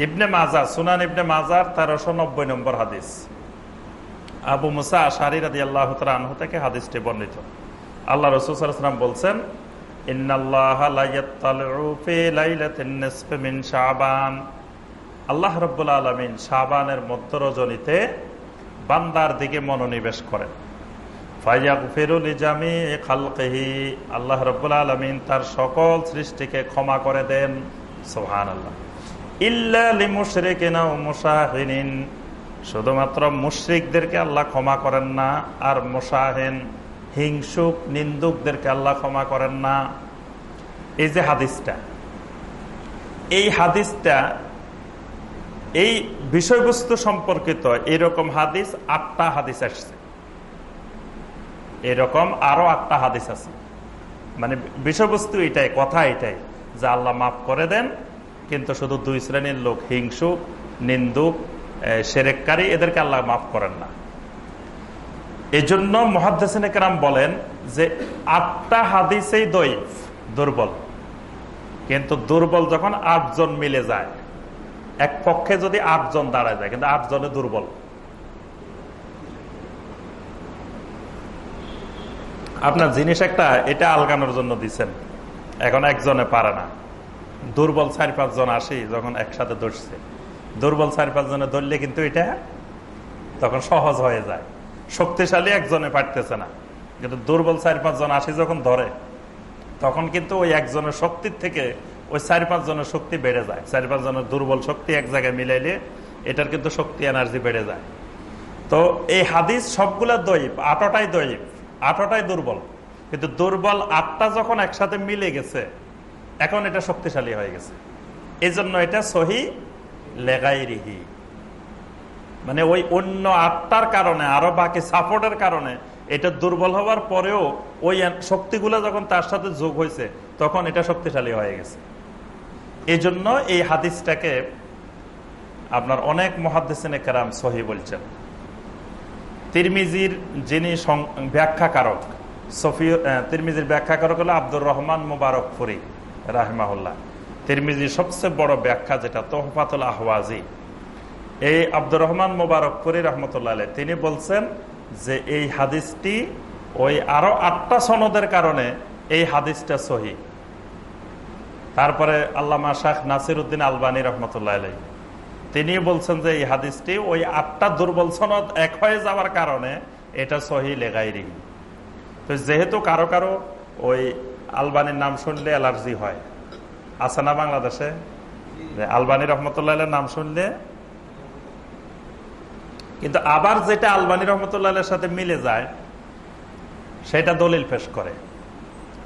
ইবনে মাজা, সুনান ইবনে মাজার তেরোশো নব্বই নম্বর হাদিস। আবু মুসা আশারি রাদি আল্লাহ আনহু থেকে হাদিসটি বর্ণিত। আল্লাহ রসুলাম বলছেন আল্লাহ রব্বুল আলমিন শাহবানের মধ্য রজনীতে বান্দার দিকে মনোনিবেশ করেন। আল্লাহ রব্বুল আলমিন তার সকল সৃষ্টিকে ক্ষমা করে দেন। সোহান আল্লাহ শুধুমাত্র মুশ্রিকদেরকে আল্লাহ ক্ষমা করেন না, আর মোশাহেন হিংসুক, নিন্দুকদেরকে আল্লাহ ক্ষমা করেন না। এই যে হাদিসটা, এই হাদিসটা, এই বিষয়বস্তু সম্পর্কিত এরকম হাদিস আটটা হাদিস আসছে। এরকম আরও আটটা হাদিস আছে। মানে বিষয়বস্তু এটাই, কথা এটাই, যে আল্লাহ মাফ করে দেন, কিন্তু শুধু দুই শ্রেণির লোক, হিংসুক, নিন্দুক সেরেককারী, এদেরকে আল্লাহ মাফ করেন না। এজন্য মহাদ্দেসিন একরাম বলেন যে আটটা হাদিসেই দৈফ দুর্বল। কিন্তু দুর্বল যখন আটজন মিলে যায়, এক পক্ষে যদি আটজন দাঁড়ায় যায়, কিন্তু আটজনে দুর্বল। আপনার জিনিস একটা, এটা আলগানোর জন্য দিচ্ছেন এখন একজনে পারে না। দুর্বল চার পাঁচজন আসি, যখন একসাথে ধরছে দুর্বল চার পাঁচজনে ধরলে কিন্তু এটা তখন সহজ হয়ে যায়। শক্তিশালী একজনে পারতেছে না। কিন্তু দুর্বল চার পাঁচজন আসি যখন ধরে, তখন কিন্তু ওই একজনের শক্তির থেকে ওই চার পাঁচজনের শক্তি বেড়ে যায়। চার পাঁচজনের দুর্বল শক্তি এক জায়গায় মিলাইলে এটার কিন্তু শক্তি এনার্জি বেড়ে যায়। তো এই হাদিস সবগুলা দৈব আটটাই দৈব আটটাই দুর্বল। কিন্তু দুর্বল আটটা যখন একসাথে মিলে গেছে, এখন এটা শক্তিশালী হয়ে গেছে। এই জন্য এটা সহি লেগাইরিহি। মানে ওই অন্য আটটার কারণে, আরও বাকি সাপোর্টের কারণে, এটা দুর্বল হওয়ার পরেও ওই শক্তিগুলো যখন তার সাথে যোগ হয়েছে, তখন এটা শক্তিশালী হয়ে গেছে। এই জন্য এই হাদিসটাকে আপনার অনেক মহাদ্দেশিনে কেরাম সহি বলছেন। তিরমিজির যিনি ব্যাখ্যাকারক, সফি তিরমিজির ব্যাখ্যাকারক হলো আব্দুর রহমান মুবারক ফুরি রাহমাহুল্লাহ। তিরমিজির সবচেয়ে বড় ব্যাখ্যা যেটা, তোহফাতুল আহওয়াজি। এই আব্দুর রহমান মুবারক ফুরি রহমতুল্লাহ তিনি বলছেন যে এই হাদিসটি ওই আরও আটটা সনদের কারণে এই হাদিসটা সহি। তারপরে আল্লামা শাহ নাসির উদ্দিন আলবানী রহমতুল্লাহ আলাই তিনি বলছেন যে এই হাদিসটি ওই আটটা দুর্বল সনদ এক হয়ে যাওয়ার কারণে এটা সহি লেগাইরি। তো যেহেতু কারও কারও ওই আলবানির নাম শুনলে অ্যালার্জি হয়, আছে না বাংলাদেশে? আলবানী রহমতুল্লাহ নাম শুনলে কিন্তু আবার যেটা আলবানী রহমতুল্লাহ সাথে মিলে যায়, সেটা দলিল পেশ করে।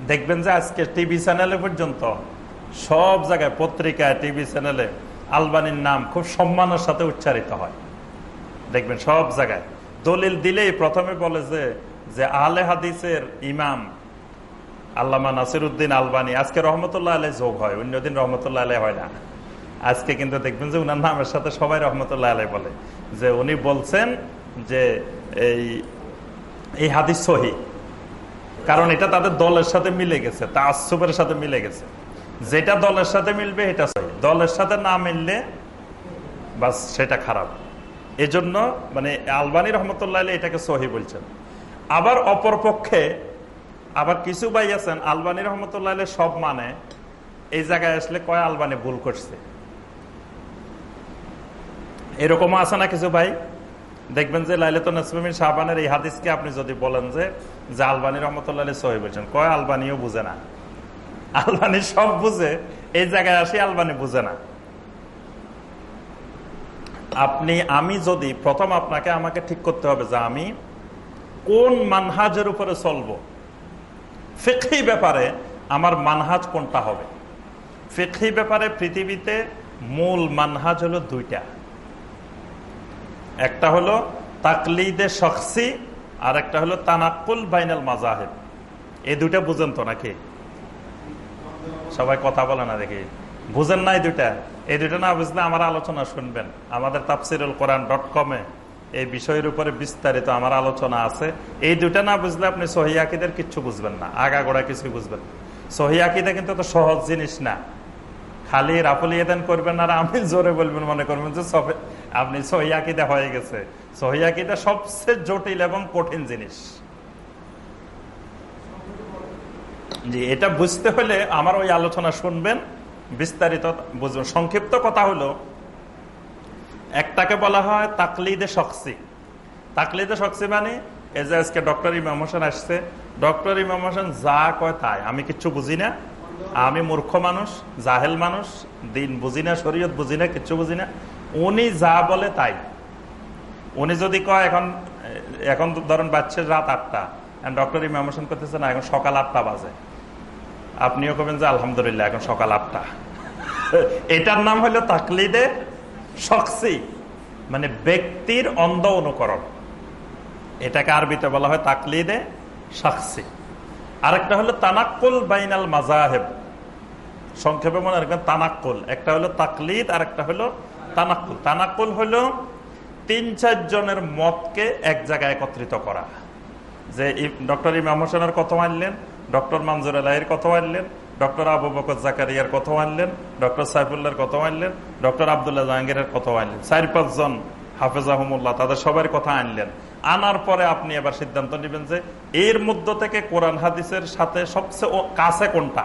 দেখবেন যে আজকে টিভি চ্যানেলে পর্যন্ত সব জায়গায়, পত্রিকায়, টিভি চ্যানেলে আলবানির নাম খুব সম্মানের সাথে উচ্চারিত হয়। দেখবেন সব জায়গায়। দলিল দিলেই প্রথমে বলে যে যে আলে হাদিসের ইমাম আল্লামা নাসির উদ্দিন আলবানী, আজকে রহমতুল্লাহ আলাই যোগ হয়, অন্যদিন রহমতুল্লাহ আলাই হয় না। আজকে কিন্তু দেখবেন যে উনার নামের সাথে সবাই রহমতুল্লাহ আলাই বলে, যে উনি বলছেন যে এই এই হাদিস সহি। কারণ এটা তাদের দলের সাথে মিলে গেছে তা আসুবের সাথে মিলে গেছে। যেটা দলের সাথে মিলবে, এটা সহি। দলের সাথে না মিললে বাস সেটা খারাপ। এজন্য মানে আলবানী রহমতুল্লাহ এটাকে সহি বলছেন। আবার অপরপক্ষে আবার কিছু ভাই আছেন, আলবানী রহমতুল্লাহ সব মানে এই জায়গায় আসলে কয় আলবানি ভুল করছে? এরকমও আছে না কিছু ভাই দেখবেন যে লাইলেতন ইসলামিন শাহবানের এই হাদিসকে আপনি যদি বলেন যে যে আলবানী রহমতুল্লাহ সহি বলছেন, কয় আলবানিও বুঝে না? আলবানি সব বুঝে, এই জায়গায় আসি আলবানি বুঝে না। আপনি, আমি যদি, প্রথম আপনাকে আমাকে ঠিক করতে হবে যে আমি কোন মানহাজের উপরে চলব। ফিকি ব্যাপারে আমার মানহাজ কোনটা হবে? ফিকি ব্যাপারে পৃথিবীতে মূল মানহাজ হলো দুইটা। একটা হলো তাকলিদে শখসি আর একটা হলো তানাকুল বাইনাল মাজাহেব। এই দুটা বুঝেন তো নাকি? সবাই কথা বলে না দেখি। বুঝেন নাই দুইটা? এই দুটা না বুঝলে আমার আলোচনা শুনবেন। আমাদের তাফসিরুল কোরআন ডট কমে এই বিষয়ের উপরে বিস্তারিত আমার আলোচনা আছে। এই দুটা না বুঝলে আপনি সহিদের কিচ্ছু বুঝবেন না। আগাগোড়া কিছু বুঝবেন সহিদা কিন্তু তো সহজ জিনিস না। খালি রাফুল ইয়েদান করবেন আর আমি জোরে বলবেন, মনে করবেন যে আপনি সহিদা হয়ে গেছে। সহিদা সবচেয়ে জটিল এবং কঠিন জিনিস। জি, এটা বুঝতে হলে আমার ওই আলোচনা শুনবেন, বিস্তারিত বুঝবেন। সংক্ষিপ্ত কথা হলো, একটাকে বলা হয় তাকলিদে শখসি। তাকলিদে শখসি মানে এই আজকে ডক্টর ইমাম হোসেন আসছে, ডক্টর ইমাম হোসেন যা কয় তাই। আমি কিচ্ছু বুঝি না। আমি মূর্খ মানুষ, জাহেল মানুষ, দিন বুঝি না, শরীয়ত বুঝি না, কিচ্ছু বুঝি না। উনি যা বলে তাই। উনি যদি কয়, এখন এখন ধরেন বাচ্চা রাত আটটা ডক্টর ইমাম হোসেন করতেছে না, এখন সকাল আটটা বাজে। আপনিও কবেন যে, আলহামদুলিল্লাহ, এখন সকাল আটটা। এটার নাম হলো তাকলিদে শখসি মানে ব্যক্তির অন্ধ অনুকরণ। এটাকে আরবিতে বলা হয় তাকলিদে শখসি। আরেকটা হলো তানাক্কুল বাইনাল মাজাহেব সংক্ষেপে মনে রাখবেন তানাক্কুল। একটা হলো তাকলিদ আর একটা হলো তানাক্কুল। তানাক্কুল হলো তিন, চার জনের মতকে এক জায়গায় একত্রিত করা। যে ডক্টর ইমাম হোসেনের কথা মানলেন, ডক্টর মঞ্জুর আলাহির কথা মানলেন, ডক্টর আবু বকর জাকারিয়ার কথা মানলেন, ডক্টর সাইফুল্লাহর কথা মানলেন, ডক্টর আবদুল্লাহ জাহাঙ্গীরের কথা মানলেন। চার পাঁচজন হাফেজ আহমুল্লাহ তাদের সবার কথা আনলেন। আনার পরে আপনি এবার সিদ্ধান্ত নেবেন যে এর মধ্য থেকে কোরআন হাদিসের সাথে সবচেয়ে কাছে কোনটা?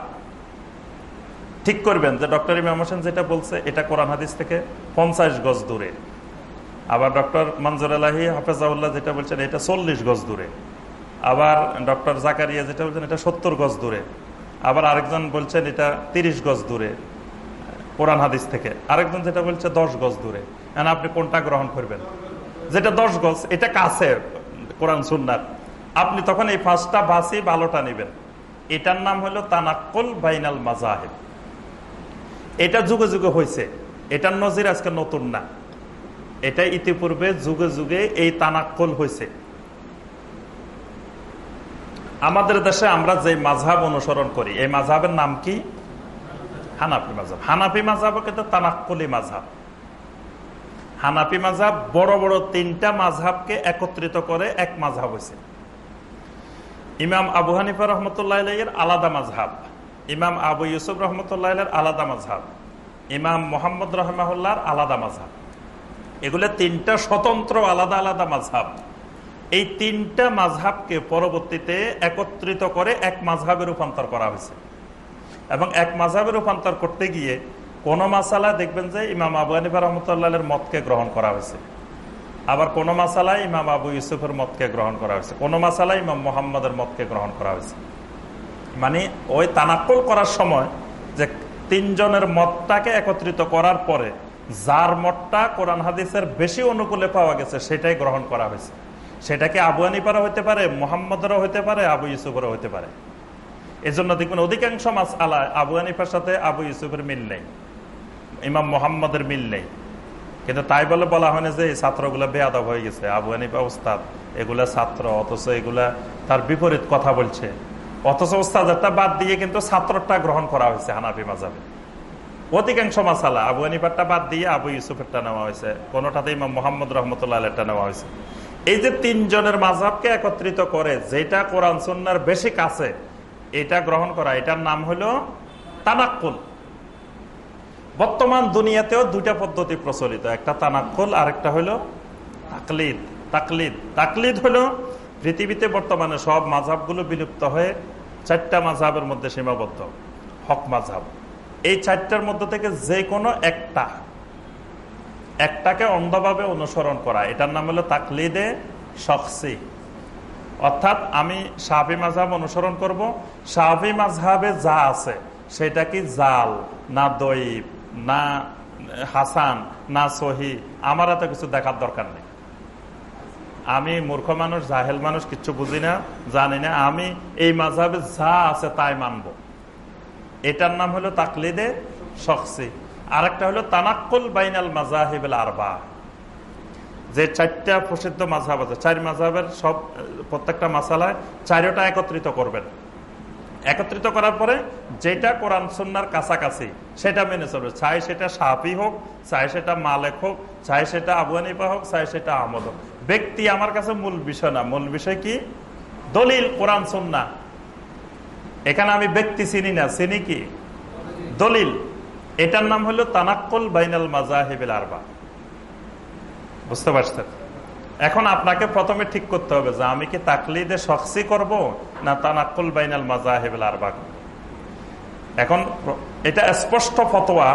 ঠিক করবেন যে ডক্টর ইমাম হোসেন যেটা বলছে, এটা কোরআন হাদিস থেকে পঞ্চাশ গজ দূরে। আবার ডক্টর মঞ্জুর আলাহি হাফেজাউল্লাহ যেটা বলছেন, এটা চল্লিশ গজ দূরে। আবার ডক্টর জাকারিয়া যেটা বলছেন, এটা সত্তর গজ দূরে। আবার আরেকজন বলছেন, এটা তিরিশ গজ দূরে, কোরআন হাদিস থেকে। আরেকজন যেটা বলছে, দশ গজ দূরে। আপনি কোনটা গ্রহণ করবেন? যেটা দশ গজ, এটা কাছে, কোরআন সুন্নার আপনি তখন এই পাঁচটা বাসি ভালোটা নেবেন। এটার নাম হলো তানাক্কল বাইনাল মাজাহেব এটা যুগে যুগে হয়েছে এটার নজির আজকে নতুন না। এটা ইতিপূর্বে যুগে যুগে এই তানাক্কল হয়েছে আমাদের দেশে আমরা যে মাঝাব অনুসরণ করি, এই মাঝাবের নাম কি? হানাফি মাঝাব হানাফি মাঝাবও কিন্তু তানাক্কলি মাঝাব হানাফি মাঝাব বড় বড় তিনটা মাঝাবকে একত্রিত করে এক মাঝাব হয়েছে ইমাম আবু হানিফা রহমতুল্লাহ এর আলাদা মাঝহাব ইমাম আবু ইউসুফ রহমতুল্লাহ আলাদা মাঝহাব ইমাম মোহাম্মদ রহমাহুল্লাহর আলাদা মাঝহাব এগুলো তিনটা স্বতন্ত্র আলাদা আলাদা মাঝহাব এই তিনটা মাঝহাবকে পরবর্তীতে একত্রিত করে এক মাঝহাবে রূপান্তর করা হয়েছে। এবং এক মাঝহাবে রূপান্তর করতে গিয়ে কোন মাসালা দেখবেন যে ইমাম আবু হানিফা রহমতুল্লাহের মতকে গ্রহণ করা হয়েছে। আবার কোন মাসালায় ইমাম আবু ইউসুফের মতকে গ্রহণ করা হয়েছে। কোন মাসালায় ইমাম মোহাম্মদের মতকে গ্রহণ করা হয়েছে। মানে ওই তানাক্কল করার সময় যে তিনজনের মতটাকে একত্রিত করার পরে যার মতটা কোরআন হাদিসের বেশি অনুকূলে পাওয়া গেছে, সেটাই গ্রহণ করা হয়েছে। সেটাকে আবু আনিপারও হতে পারে, মোহাম্মদেরও হতে পারে, আবু ইউসুফেরও হতে পারে। এজন্য দেখবেন অধিকাংশ মাস আলা আবু আনিফার সাথে আবু ইউসুফের মিল নেই। ইমাম মোহাম্মদের মিল নেই। কিন্তু তাই বলে বলা হয় না যে এই ছাত্রগুলো বেয়াদব হয়ে গেছে। আবু আনিফা ওস্তাদ, এগুলা ছাত্র, অথচ এগুলা তার বিপরীত কথা বলছে। অথচ ওস্তাদেরটা বাদ দিয়ে কিন্তু ছাত্রটা গ্রহণ করা হয়েছে হানাফি মাজাবে অধিকাংশ মাসালা, আবু আনিফারটা বাদ দিয়ে আবু ইউসুফেরটা নেওয়া হয়েছে। কোনোটাতে ইমাম মোহাম্মদ রহমতুল্লাহ নেওয়া হয়েছে। এই যে তিনজনের মাঝাবকে একত্রিত করে, যেটা কোরআন সন্ন্যার বেশি কাছে, এটা গ্রহণ করা, এটার নাম হলো তানাক্কুল। বর্তমান দুনিয়াতেও দুইটা পদ্ধতি প্রচলিত। একটা তানাক্কুল আর একটা হলো তাকলিদ। তাকলিদ। তাকলিদ হলো পৃথিবীতে বর্তমানে সব মাঝাবগুলো বিলুপ্ত হয়ে চারটা মাঝাবের মধ্যে সীমাবদ্ধ। হক মাঝাব এই চারটার মধ্যে থেকে যে কোনো একটা, একটাকে অন্ধভাবে অনুসরণ করা। এটার নাম হলো তাকলিদে শখসি। অর্থাৎ আমি সাহাবি মাঝহাব অনুসরণ করব সাহাবি মাঝহাবে যা আছে, সেটা কি জাল না দইব? না হাসান, না সহি, আমার এত কিছু দেখার দরকার নেই। আমি মূর্খ মানুষ, জাহেল মানুষ, কিচ্ছু বুঝি না, জানি না। আমি এই মাঝহাবে যা আছে তাই মানব। এটার নাম হলো তাকলিদে শখসি। আরেকটা হলো তানাক্কুল বাইনাল মাজাহিবেল আরবা। যে চারটা প্রসিদ্ধ মাঝহাব আছে, চার মাঝাবের সব, প্রত্যেকটা মাসালায় চারোটা একত্রিত করবেন। একত্রিত করার পরে যেটা কোরআন সন্ন্যার কাছাকাছি, সেটা মেনে চলবে। চাই সেটা সাহাপি হোক, চাই সেটা মালেক হোক, চাই সেটা আবুয়ানিপা হোক, চাই সেটা আহমদ হোক। ব্যক্তি আমার কাছে মূল বিষয় না। মূল বিষয় কি? দলিল কোরআন সন্না। এখানে আমি ব্যক্তি চিনি না। চিনি কি? দলিল। এটার নাম হলো তানাক্কল বাইনাল মাজাহিবিল আরবা। বুঝতে পারছেন? এখন আপনাকে প্রথমে ঠিক করতে হবে যে আমি কি তাকলিদে শখসি করব না তানাক্কুল বাইনাল মাজাহিবিল আরবা এখন এটা স্পষ্ট ফতোয়া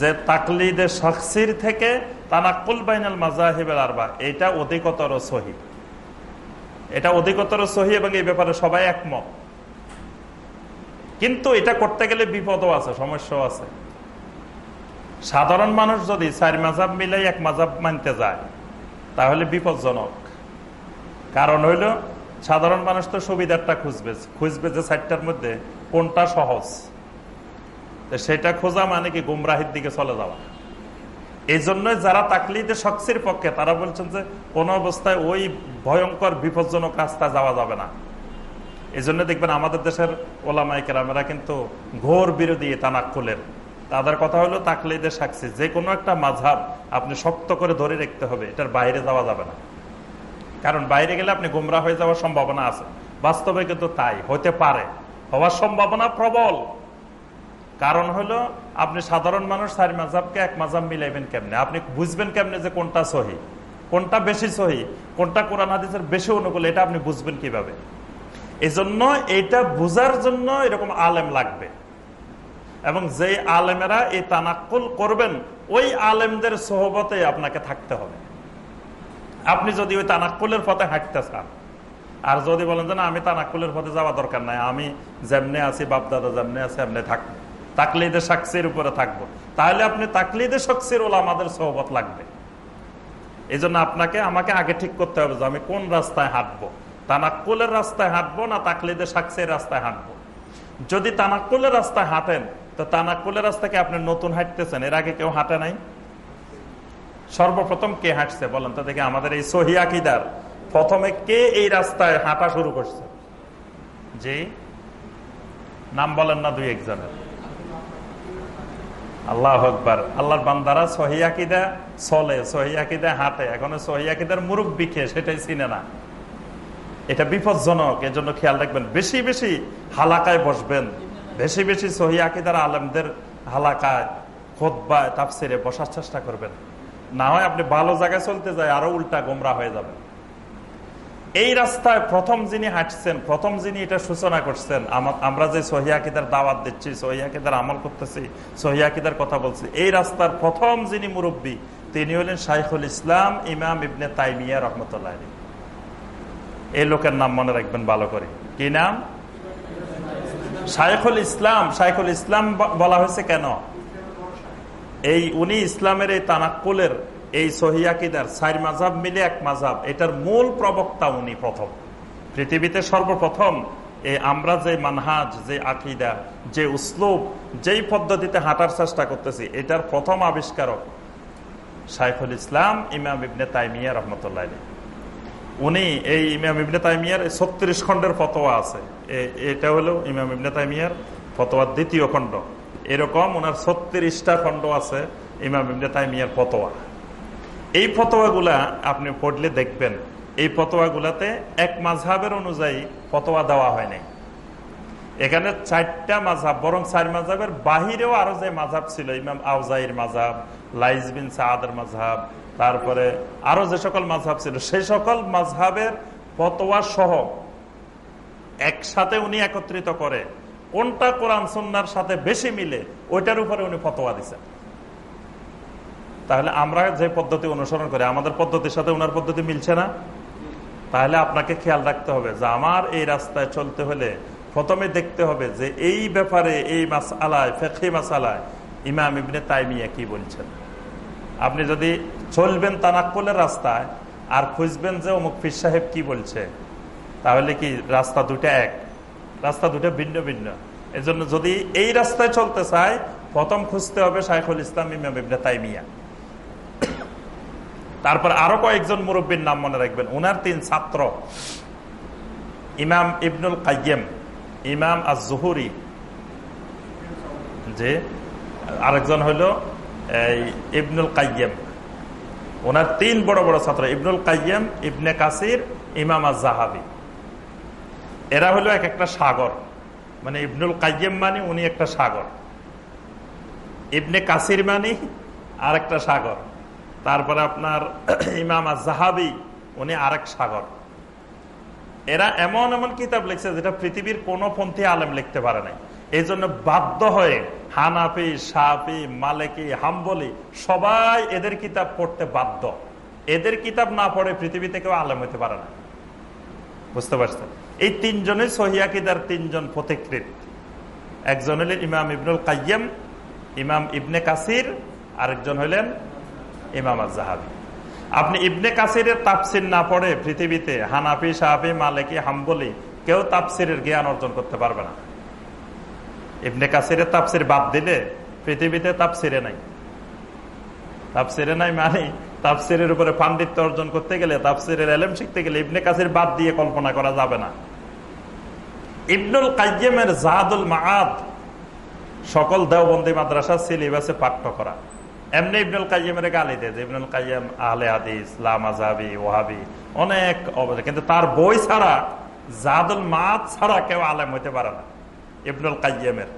যে তাকলিদে শখসির থেকে তানাক্কুল বাইনাল মাজাহিবিল আরবা এটা অধিকতর সহি। এটা অধিকতর সহি এবং এই ব্যাপারে সবাই একমত। কিন্তু এটা করতে গেলে বিপদও আছে, সমস্যাও আছে। সাধারণ মানুষ যদি চার মাজাব মিলে এক মাজাব মানতে যায় তাহলে বিপজ্জনক। কারণ হইল, সাধারণ মানুষ তো সুবিধারটা খুঁজবে খুঁজবে যে চারটার মধ্যে কোনটা সহজ। সেটা খোঁজা মানে কি গুমরাহির দিকে চলে যাওয়া। এই জন্য যারা তাকলিদে শখসির পক্ষে, তারা বলছেন যে কোন অবস্থায় ওই ভয়ঙ্কর বিপজ্জনক রাস্তা যাওয়া যাবে না। এই জন্য দেখবেন আমাদের দেশের ওলামাই কেরামেরা কিন্তু ঘোর বিরোধী তানাক্কুলের। তাদের কথা হলো তাকলিদের সাক্ষী। যে কোনো একটা মাঝাব আপনি শক্ত করে ধরে রাখতে হবে, এটার বাইরে যাওয়া যাবে না। কারণ বাইরে গেলে আপনি গুমরা হয়ে যাওয়ার সম্ভাবনা আছে। বাস্তবে কিন্তু তাই হতে পারে। হওয়ার সম্ভাবনা প্রবল। কারণ হলো, আপনি সাধারণ মানুষ, চারি মাঝাবকে এক মাঝাব মিলাইবেন কেমনে? আপনি বুঝবেন কেমনে যে কোনটা সহি? কোনটা বেশি সহি? কোনটা কোরআন হাদিসের বেশি অনুকূল? এটা আপনি বুঝবেন কীভাবে? এই এটা বুঝার জন্য এরকম আলেম লাগবে। এবং যে আলেমেরা এই তানাক্কুল করবেন, ওই আলেমদের সহবতে আপনাকে থাকতে হবে। আপনি যদি ওই তানাক্কুলের পথে হাঁটতে চান, আর যদি বলেন যে না, আমি তানাক্কুলের পথে যাওয়া দরকার নাই, আমি যেমনে আছি, বাপদাদা যেমনে আছি, এমনি থাকব। তাকলিদের সাক্ষীর উপরে থাকব। তাহলে আপনি তাকলিদের শখসির ওলা আমাদের সহবত লাগবে। এই আপনাকে, আমাকে আগে ঠিক করতে হবে যে আমি কোন রাস্তায় হাঁটবো। তানাক্কুলের রাস্তায় হাঁটবো না তাকলিদের সাক্ষীর রাস্তায় হাঁটবো? যদি তানাক্কুলের রাস্তায় হাঁটেন তো তানাক্কুলের রাস্তাকে আপনি নতুন হাঁটতেছেন, এর আগে কেউ হাঁটে নাই? সর্বপ্রথম কে হাঁটছে বলেন তো দেখে, আমাদের এই সহিয়াকিদার প্রথমে কে এই রাস্তায় হাঁটা শুরু করছে? জি? নাম বলেন না দুই একজনের। আল্লাহ আকবর। আল্লাহর বান্দারা সহিয়াকিদা চলে সহিয়াকিদা হাঁটে। এখন সহিয়াকিদার মুরব্বী খেয়ে সেটাই চিনে না। এটা বিপজ্জনক, এজন্য খেয়াল রাখবেন, বেশি বেশি হালাকায় বসবেন। বেশি বেশি সহিয়াকিদার আলমদের হালাকায় খোদ্বায় তাপসিরে বসার চেষ্টা করবেন। না হয় আপনি ভালো জায়গায় চলতে যায়, আরও উল্টা গোমরা হয়ে যাবেন এই রাস্তায় প্রথম যিনি হাঁটছেন, প্রথম যিনি এটা সূচনা করছেন আমরা যে সহিয়াকিদার দাওয়াত দিচ্ছি সহিয়াকিদার আমল করতেছি সহিয়াকিদার কথা বলছি, এই রাস্তার প্রথম যিনি মুরব্বী, তিনি হলেন শাইখুল ইসলাম ইমাম ইবনে তাইমিয়া রহমতুল্লাহ এই লোকের নাম মনে রাখবেন ভালো করে। কি নাম? শাইখুল ইসলাম শাইখুল ইসলাম বলা হয়েছে কেন? এই উনি ইসলামের এই তানাক্কুলের এই সহিয়াকিদার সাইর মাঝাব মিলে এক মাঝাব এটার মূল প্রবক্তা উনি প্রথম। পৃথিবীতে সর্বপ্রথম এই আমরা যে মানহাজ, যে আকিদা, যে উসলুব, যেই পদ্ধতিতে হাঁটার চেষ্টা করতেছি, এটার প্রথম আবিষ্কারক শাইখুল ইসলাম ইমাম ইবনে তাইমিয়া রহমতুল্লাহ উনি এই ইমাম ইবনে তাইমিয়ার ছত্রিশ খণ্ডের ফতোয়া আছে। এটা হলো ইমাম ইবনে তাইমিয়ার ফতোয়ার দ্বিতীয় খণ্ড। এরকম ওনার ছত্রিশটা খণ্ড আছে ইমাম ইবনে তাইমিয়ার ফতোয়া। এই ফতোয়াগুলা আপনি পড়লে দেখবেন, এই ফতোয়াগুলাতে এক মাঝহাবের অনুযায়ী ফতোয়া দেওয়া হয় নাই। এখানে চারটা মাঝাব বরং চার মাঝাবের বাহিরেও আরও যে মাঝাব ছিল, ইমাম আউজাইর মাঝাব লাইজ বিন সাহাদের মাঝাব তারপরে আরও যে সকল মাঝাব ছিল সেই সকল মাঝহাবের ফতোয়া সহ একসাথে উনি একত্রিত করে কোনটা কোরআন সন্ন্যার সাথে বেশি মিলে, ওইটার উপরে উনি ফতোয়া দিচ্ছেন তাহলে আমরা যে পদ্ধতি অনুসরণ করি, আমাদের পদ্ধতির সাথে ওনার পদ্ধতি মিলছে না? তাহলে আপনাকে খেয়াল রাখতে হবে যে আমার এই রাস্তায় চলতে হলে প্রথমে দেখতে হবে যে এই ব্যাপারে, এই মাস আলায় ফেকি মাসালায় ইমাম ইবনে তাইমিয়া কি বলছেন। আপনি যদি চলবেন তানাক্কুলের রাস্তায় আর খুঁজবেন যে অমুক ফির সাহেব কি বলছে তাহলে কি রাস্তা দুটা এক? রাস্তা দুটা ভিন্ন ভিন্ন। এজন্য যদি এই রাস্তায় চলতে চায়, প্রথম খুঁজতে হবে শাইখুল ইসলাম ইমাম ইবনে তাইমিয়া। তারপর আরও কয়েকজন মুরব্বীর নাম মনে রাখবেন। উনার তিন ছাত্র। ইমাম ইবনুল কাইম ইমাম আজ জহুরি যে, আরেকজন হইল ইবনুল কাইম ওনার তিন বড় বড় ছাত্র। ইবনুল কাইম ইবনে কাসির, ইমাম আজ জাহাবি এরা হলো এক একটা সাগর। মানে ইবনুল কাইম মানে উনি একটা সাগর। ইবনে কাসির মানে আর একটা সাগর। তারপরে আপনার ইমাম জাহাবি উনি আরেক সাগর। এরা এমন এমন কিতাব লিখছে যেটা পৃথিবীর কোন পন্থী আলেম লিখতে পারে নাই। এই জন্য বাধ্য হয়ে হানাফি সাফি মালেকি, হাম্বলি, সবাই এদের কিতাব পড়তে বাধ্য। এদের কিতাব না পড়ে পৃথিবীতে কেউ আলেম হইতে পারে না। বুঝতে পারছেন? এই তিনজনের সহিয়াকিদার তিনজন পথিকৃত একজন হলেন ইমাম ইবনুল কাইম ইমাম ইবনে কাসির, আরেকজন হলেন ইমাম জাহাবি আপনি ইবনে কাসিরের তাপসির না পড়ে পৃথিবীতে হানাফি সাহাবি মালিকি, হাম্বলি কেউ তাপসিরের জ্ঞান অর্জন করতে পারবে না। ইবনে কাসিরের তাপসির বাদ দিলে পৃথিবীতে তাপসিরে নাই। তাপসিরে নাই মানে তাপসিরের উপরে পাণ্ডিত্য অর্জন করতে গেলে তাপসিরের এলেম শিখতে গেলে ইবনে কাসির বাদ দিয়ে কল্পনা করা যাবে না। ইবনুল কাইমের জাহাদুল মাহাদ সকল দেওবন্দি মাদ্রাসা সিলেবাসে পাঠ্য করা। এমনি ইবনুল কাইমের গালি দেয় ইবনুল কাইম আহলে হাদিস লামাজাবি ওহাবি অনেক অবস্থা কিন্তু তার বই ছাড়া, জাদুল মাত ছাড়া কেউ আলেম হইতে পারে না, ইবনুল কাইমের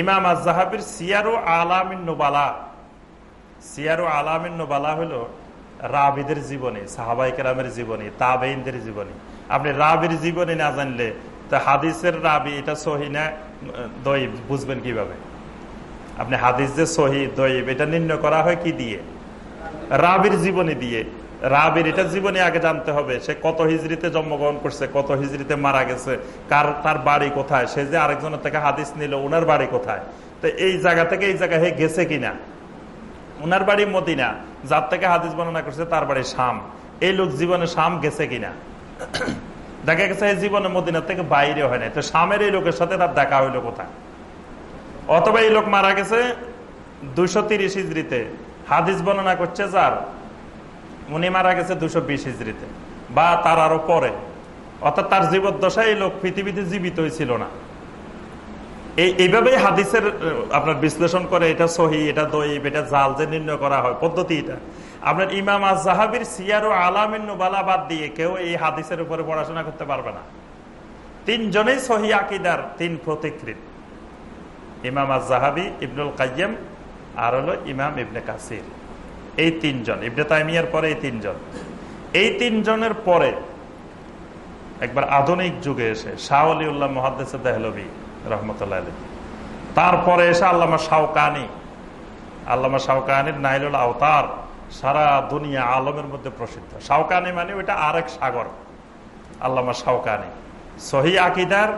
ইমাম আজাহাবির সিয়ারু আলামিন নোবালা। সিয়ারু আলামিন নোবালা হলো রাবিদের জীবনী সাহাবাই কেরামের জীবনী তাবেইনদের জীবনী। আপনি রাবির জীবনী না জানলে তা হাদিসের রাবি, এটা সহিনা দই বুঝবেন কীভাবে? আপনি হাদিস যে সহি দইব এটা নির্ণয় করা হয় কি দিয়ে? রাবির জীবনী দিয়ে। রাবির এটা জীবনে আগে জানতে হবে, সে কত হিজড়িতে জন্মগ্রহণ করছে, কত হিজড়িতে মারা গেছে, কার, তার বাড়ি কোথায়, সে যে আরেকজনের থেকে হাদিস নিল ওনার বাড়ি কোথায়? তো এই জায়গা থেকে এই জায়গায় গেছে কিনা? ওনার বাড়ি মদিনা, যার থেকে হাদিস বর্ণনা করছে তার বাড়ি শাম। এই লোক জীবনে শাম গেছে কিনা? দেখা গেছে এই জীবনে মদিনার থেকে বাইরে হয় না তো শামের এই লোকের সাথে তার দেখা হইল কোথায়? অথবা এই লোক মারা গেছে দুশো তিরিশ হিজড়িতে। হাদিস বর্ণনা করছে যার উনি মারা গেছে দুশো বিশ হিজড়িতে বা তার আরও পরে। অর্থাৎ তার জীবদ্দশায় এই লোক পৃথিবীতে জীবিত হয়েছিল না। এই, এইভাবেই হাদিসের, আপনার বিশ্লেষণ করে এটা সহি, এটা দই এটা জাল যে নির্ণয় করা হয়, পদ্ধতি এটা। আপনার ইমাম আজাহাবির সিয়ার ও আলামিন নুবালা বাদ দিয়ে কেউ এই হাদিসের উপরে পড়াশোনা করতে পারবে না। তিনজনেই সহি আকিদার তিন প্রতিকৃত। ইমাম আজাহাবি ইবনুল কাইম আর হলো ইমাম ইবনে কাসির। এই তিনজন, ইবনে তাইমিয়ার পরে এই তিনজন। এই তিনজনের পরে একবার আধুনিক যুগে এসে শাহ আলিউল্লাহ মহাদ্দেস দেহলবী রহমতুল্লাহ আলী তারপরে এসে আল্লামা শাহকানি আল্লামা শাহকানির নাইলুল আওতার সারা দুনিয়া আলমের মধ্যে প্রসিদ্ধ। শাহকানি মানে ওইটা আরেক সাগর। আল্লামা শাহকানি সহি আকিদার,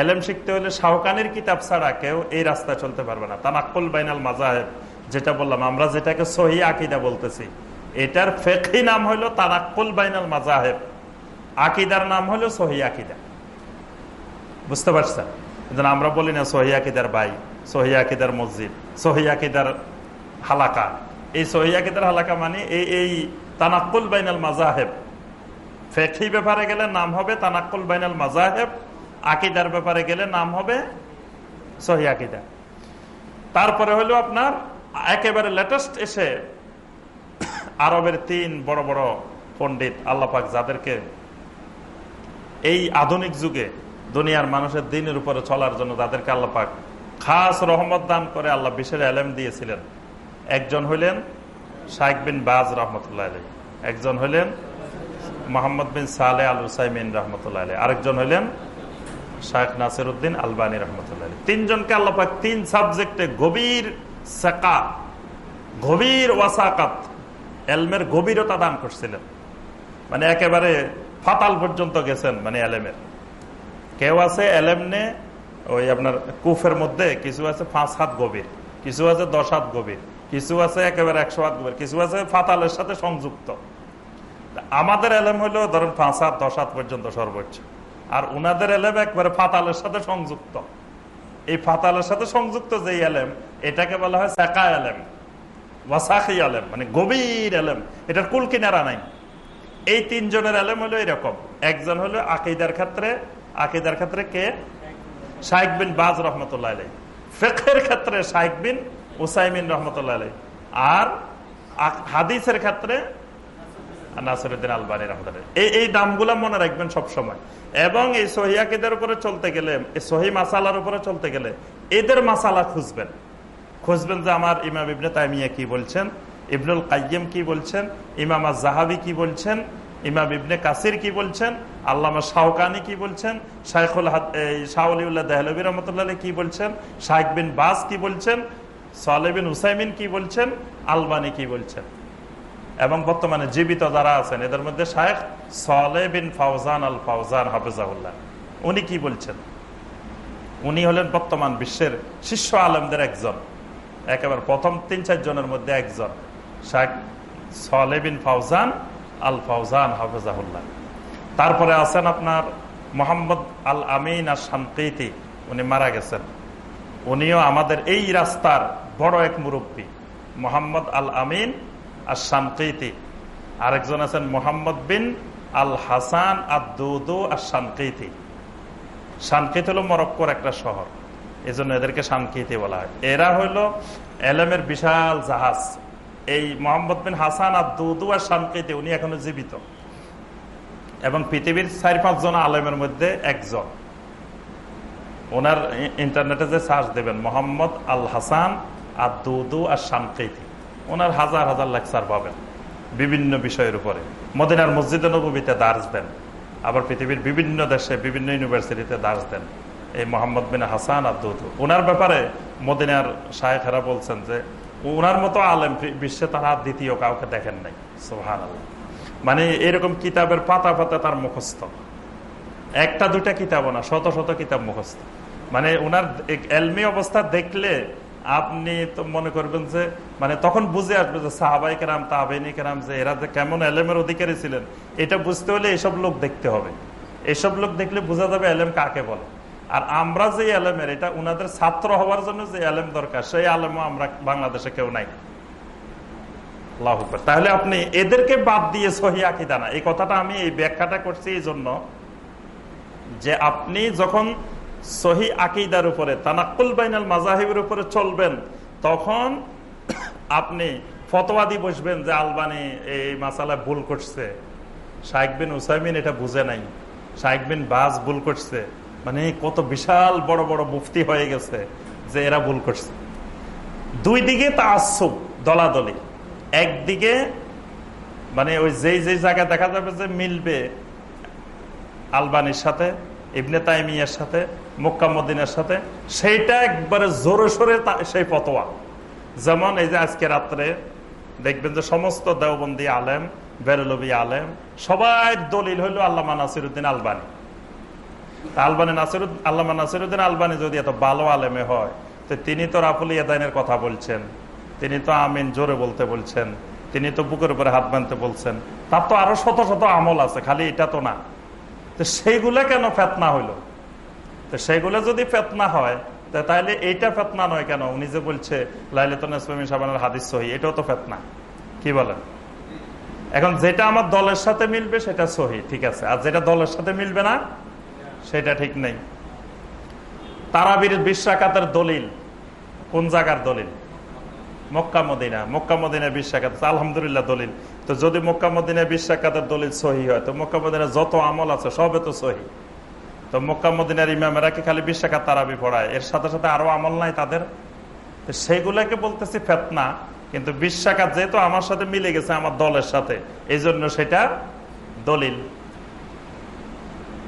এলেম শিখতে হলে শাহকানির কিতাব ছাড়া কেউ এই রাস্তায় চলতে পারবে না। তানাক্কুল বাইনাল মাজাহেব যেটা বললাম, আমরা যেটাকে সহি আকিদা বলতেছি, এটার ফেকি নাম হলো তানাক্কুল বাইনাল মাজাহেব আকিদার নাম হলো সহি আকিদা। বুঝতে পারছেন? আমরা বলি না সহি আকিদার বাই, সহি আকিদার মসজিদ, সহি আকিদার হালাকা। এই সহি আকিদার হালাকা মানে এই এই তানাক্কুল বাইনাল মাজাহেব। ফেকি ব্যাপারে গেলে নাম হবে তানাক্কুল বাইনাল মাজাহেব আকিদার ব্যাপারে গেলে নাম হবে সহি আকিদা। তারপরে হলো আপনার, একেবারে লেটেস্ট এসে আরবের তিন বড় বড় পণ্ডিত আল্লাপাক যাদেরকে এই আধুনিক যুগে দুনিয়ার মানুষের দিনের উপরে চলার জন্য তাদেরকে আল্লাপাক খাস রহমত দান করে আল্লাহ বিশের আলেম দিয়েছিলেন। একজন হইলেন শাইক বিন বাজ রহমতুল্লাহ আলী একজন হইলেন মোহাম্মদ বিন সালে আল হুসাইমিন রহমতুল্লাহ আলী আরেকজন হইলেন শাহেখ নাসির উদ্দিন আলবানী রহমতুল্লাহ তিনজনকে আল্লাপাক তিন সাবজেক্টে গভীর সেকা গভীর ওয়াসাকাত, এলমের গভীরতা দান করছিলেন। মানে একেবারে ফাতাল পর্যন্ত গেছেন মানে এলেমের। কেউ আছে এলেমনে ওই আপনার কুফের মধ্যে, কিছু আছে পাঁচ হাত গভীর, কিছু আছে দশ হাত গভীর। কিছু আছে একেবারে একশো হাত কিছু আছে ফাতালের সাথে সংযুক্ত। আমাদের এলেম হলো ধরেন পাঁচ হাত, দশ হাত পর্যন্ত সর্বোচ্চ। আর উনাদের এলেম একবারে ফাতালের সাথে সংযুক্ত। এই ফাতালের সাথে সংযুক্ত যে এলেম, এটাকে বলা হয় সেকা এলেম ওয়াসাখি আলেম মানে গভীর এলেম। এটার কুল কিনারা নাই। এই তিনজনের এলেম হলো এরকম। একজন হলো আকিদার ক্ষেত্রে আকিদার ক্ষেত্রে কে? শাইক বিন বাজ রহমতুল্লাহ আলাই ফেকের ক্ষেত্রে শাইক বিন উসাইমিন রহমতুল্লাহ আর হাদিসের ক্ষেত্রে নাসরুদ্দিন আলবানী রহমতুল্লাহ এই এই দামগুলা মনে রাখবেন সব সময় এবং এই সহিয়াকিদের উপরে চলতে গেলে সহি মাসালার উপরে চলতে গেলে এদের মাসালা খুঁজবেন। খুঁজবেন যে আমার ইমাম ইবনে তাইমিয়া কি বলছেন, ইবনুল কাইম কি বলছেন, ইমাম জাহাবি কি বলছেন, ইমাম ইবনে কাসির কি বলছেন, আল্লামা শাহকানি কি বলছেন, শাইখুল শাহলিউল্লাহ দেহলবী রহমতুল্লাহ কি বলছেন শাইক বিন বাস কি বলছেন সালেবিন হুসাইমিন কি বলছেন? আলবানি কি বলছেন? এবং বর্তমানে জীবিত যারা আছেন, এদের মধ্যে শায়েখ Saleh bin Fawzan al Fawzan Hafizullah উনি কি বলছেন? উনি হলেন বর্তমান বিশ্বের শীর্ষ আলমদের একজন। একেবারে প্রথম তিন, চার জনের মধ্যে একজন। শাহ সালে বিন ফাউজান আল ফাউজান হাফিজাহুল্লাহ। তারপরে আছেন আপনার মোহাম্মদ আল আমিন আর শান্তি উনি মারা গেছেন। উনিও আমাদের এই রাস্তার বড় এক মুরব্বী, মোহাম্মদ আল আমিন আর শান্তি আরেকজন আছেন মোহাম্মদ বিন আল হাসান আর আদুদু আর শানকিতি শানকিত হলো মরক্কোর একটা শহর এই জন্য এদেরকে শানকিতি বলা হয়। এরা হইল এলেমের বিশাল জাহাজ। এই মোহাম্মদ বিন হাসান আদুদু আর শানকিতি উনি এখনও জীবিত। এবং পৃথিবীর চার পাঁচজন আলেমের মধ্যে একজন। ওনার ইন্টারনেটে যে সার্চ দেবেন, মোহাম্মদ আল হাসান আদুদু আর শানকিতি ওনার হাজার হাজার লেকচার পাবেন বিভিন্ন বিষয়ের উপরে। মদিনার মসজিদে নবীতে দার্স দেন, আবার পৃথিবীর বিভিন্ন দেশে, বিভিন্ন ইউনিভার্সিটিতে দার্স দেন এই মোহাম্মদ বিন হাসান আব্দুদু ওনার ব্যাপারে মদিনার শাহেখেরা বলছেন যে, ওনার মতো আলেম বিশ্বে তারা দ্বিতীয় কাউকে দেখেন নাই। সোহান আল্লাহ মানে এরকম কিতাবের পাতা পাতা তার মুখস্থ। একটা দুটা কিতাব না, শত শত কিতাব মুখস্থ। মানে ওনার এলমি অবস্থা দেখলে আপনি তো মনে করবেন যে মানে তখন বুঝে আসবে যে সাহাবাই কেরাম তাহাবাইনি কেরাম যে এরা যে কেমন এলেমের অধিকারী ছিলেন, এটা বুঝতে হলে এসব লোক দেখতে হবে। এসব লোক দেখলে বোঝা যাবে এলেম কাকে বলে। আর আমরা যে এলেমের, এটা উনাদের ছাত্র হওয়ার জন্য যে এলেম দরকার, সেই আলেমও আমরা বাংলাদেশে কেউ নাই। তাহলে আপনি এদেরকে বাদ দিয়ে সহি এই কথাটা আমি এই ব্যাখ্যাটা করছি এই জন্য যে আপনি যখন সহি আকিদার উপরে তানাকুল বাইনাল মাজাহিবের উপরে চলবেন, তখন আপনি ফতোয়াদি বসবেন যে আলবানি এই মাসালায় ভুল করছে। শাইক বিন উসাইমিন এটা বুঝে নাই। শাইক বিন বাজ ভুল করছে। মানে কত বিশাল বড় বড় মুফতি হয়ে গেছে যে এরা ভুল করছে। দুই দিকে তা আসুক দলাদলি একদিকে মানে ওই যেই যেই জায়গায় দেখা যাবে যে মিলবে আলবানির সাথে, ইবনে তাইমিয়ার সাথে মোক্কামুদ্দিনের সাথে, সেইটা একবারে জোরে সোরে সেই ফতোয়া। যেমন এই যে আজকে রাত্রে দেখবেন যে সমস্ত দেওবন্দি আলেম, বেরলবি আলেম, সবাই দলিল হইল আল্লামা নাসিরুদ্দিন আলবানি। আলবানি নাসির আল্লামা নাসিরুদ্দিন আলবানী যদি এত ভালো আলেমে হয়, তো তিনি তো রাফুল ইয়াদাইনের কথা বলছেন, তিনি তো আমিন জোরে বলতে বলছেন, তিনি তো বুকের উপরে হাত বাঁধতে বলছেন, তার তো আরও শত শত আমল আছে, খালি এটা তো না। তো সেইগুলো কেন ফেতনা হইল? তো সেইগুলো যদি ফেতনা হয় তাহলে এইটা ফেতনা নয় কেন? উনি যে বলছে হাদিস সহি, এটাও তো ফেতনা। কি বলেন? এখন যেটা আমার দলের সাথে মিলবে, সেটা সহি, ঠিক আছে। আর যেটা দলের সাথে মিলবে না, সেটা ঠিক নেই। তারাবির বিশ্বাকাতের দলিল, কোন জায়গার দলিল? Mecca, Medina. মক্কা, মদিনা বিশ্বাকাত আলহামদুলিল্লাহ দলিল। তো যদি মক্কা, মদিনা বিশ্বাকাতের দলিল সহি হয়, তো মক্কা মদিনা যত আমল আছে, সবে তো সহি। তো মক্কা মদিনার ইমামেরা কি খালি বিশ্বাকাত তারাবি পড়ায়। এর সাথে সাথে আরও আমল নাই তাদের। সেইগুলাকে বলতেছি ফেতনা, কিন্তু বিশ্বাকাত যেহেতু আমার সাথে মিলে গেছে, আমার দলের সাথে এই জন্য সেটা দলিল।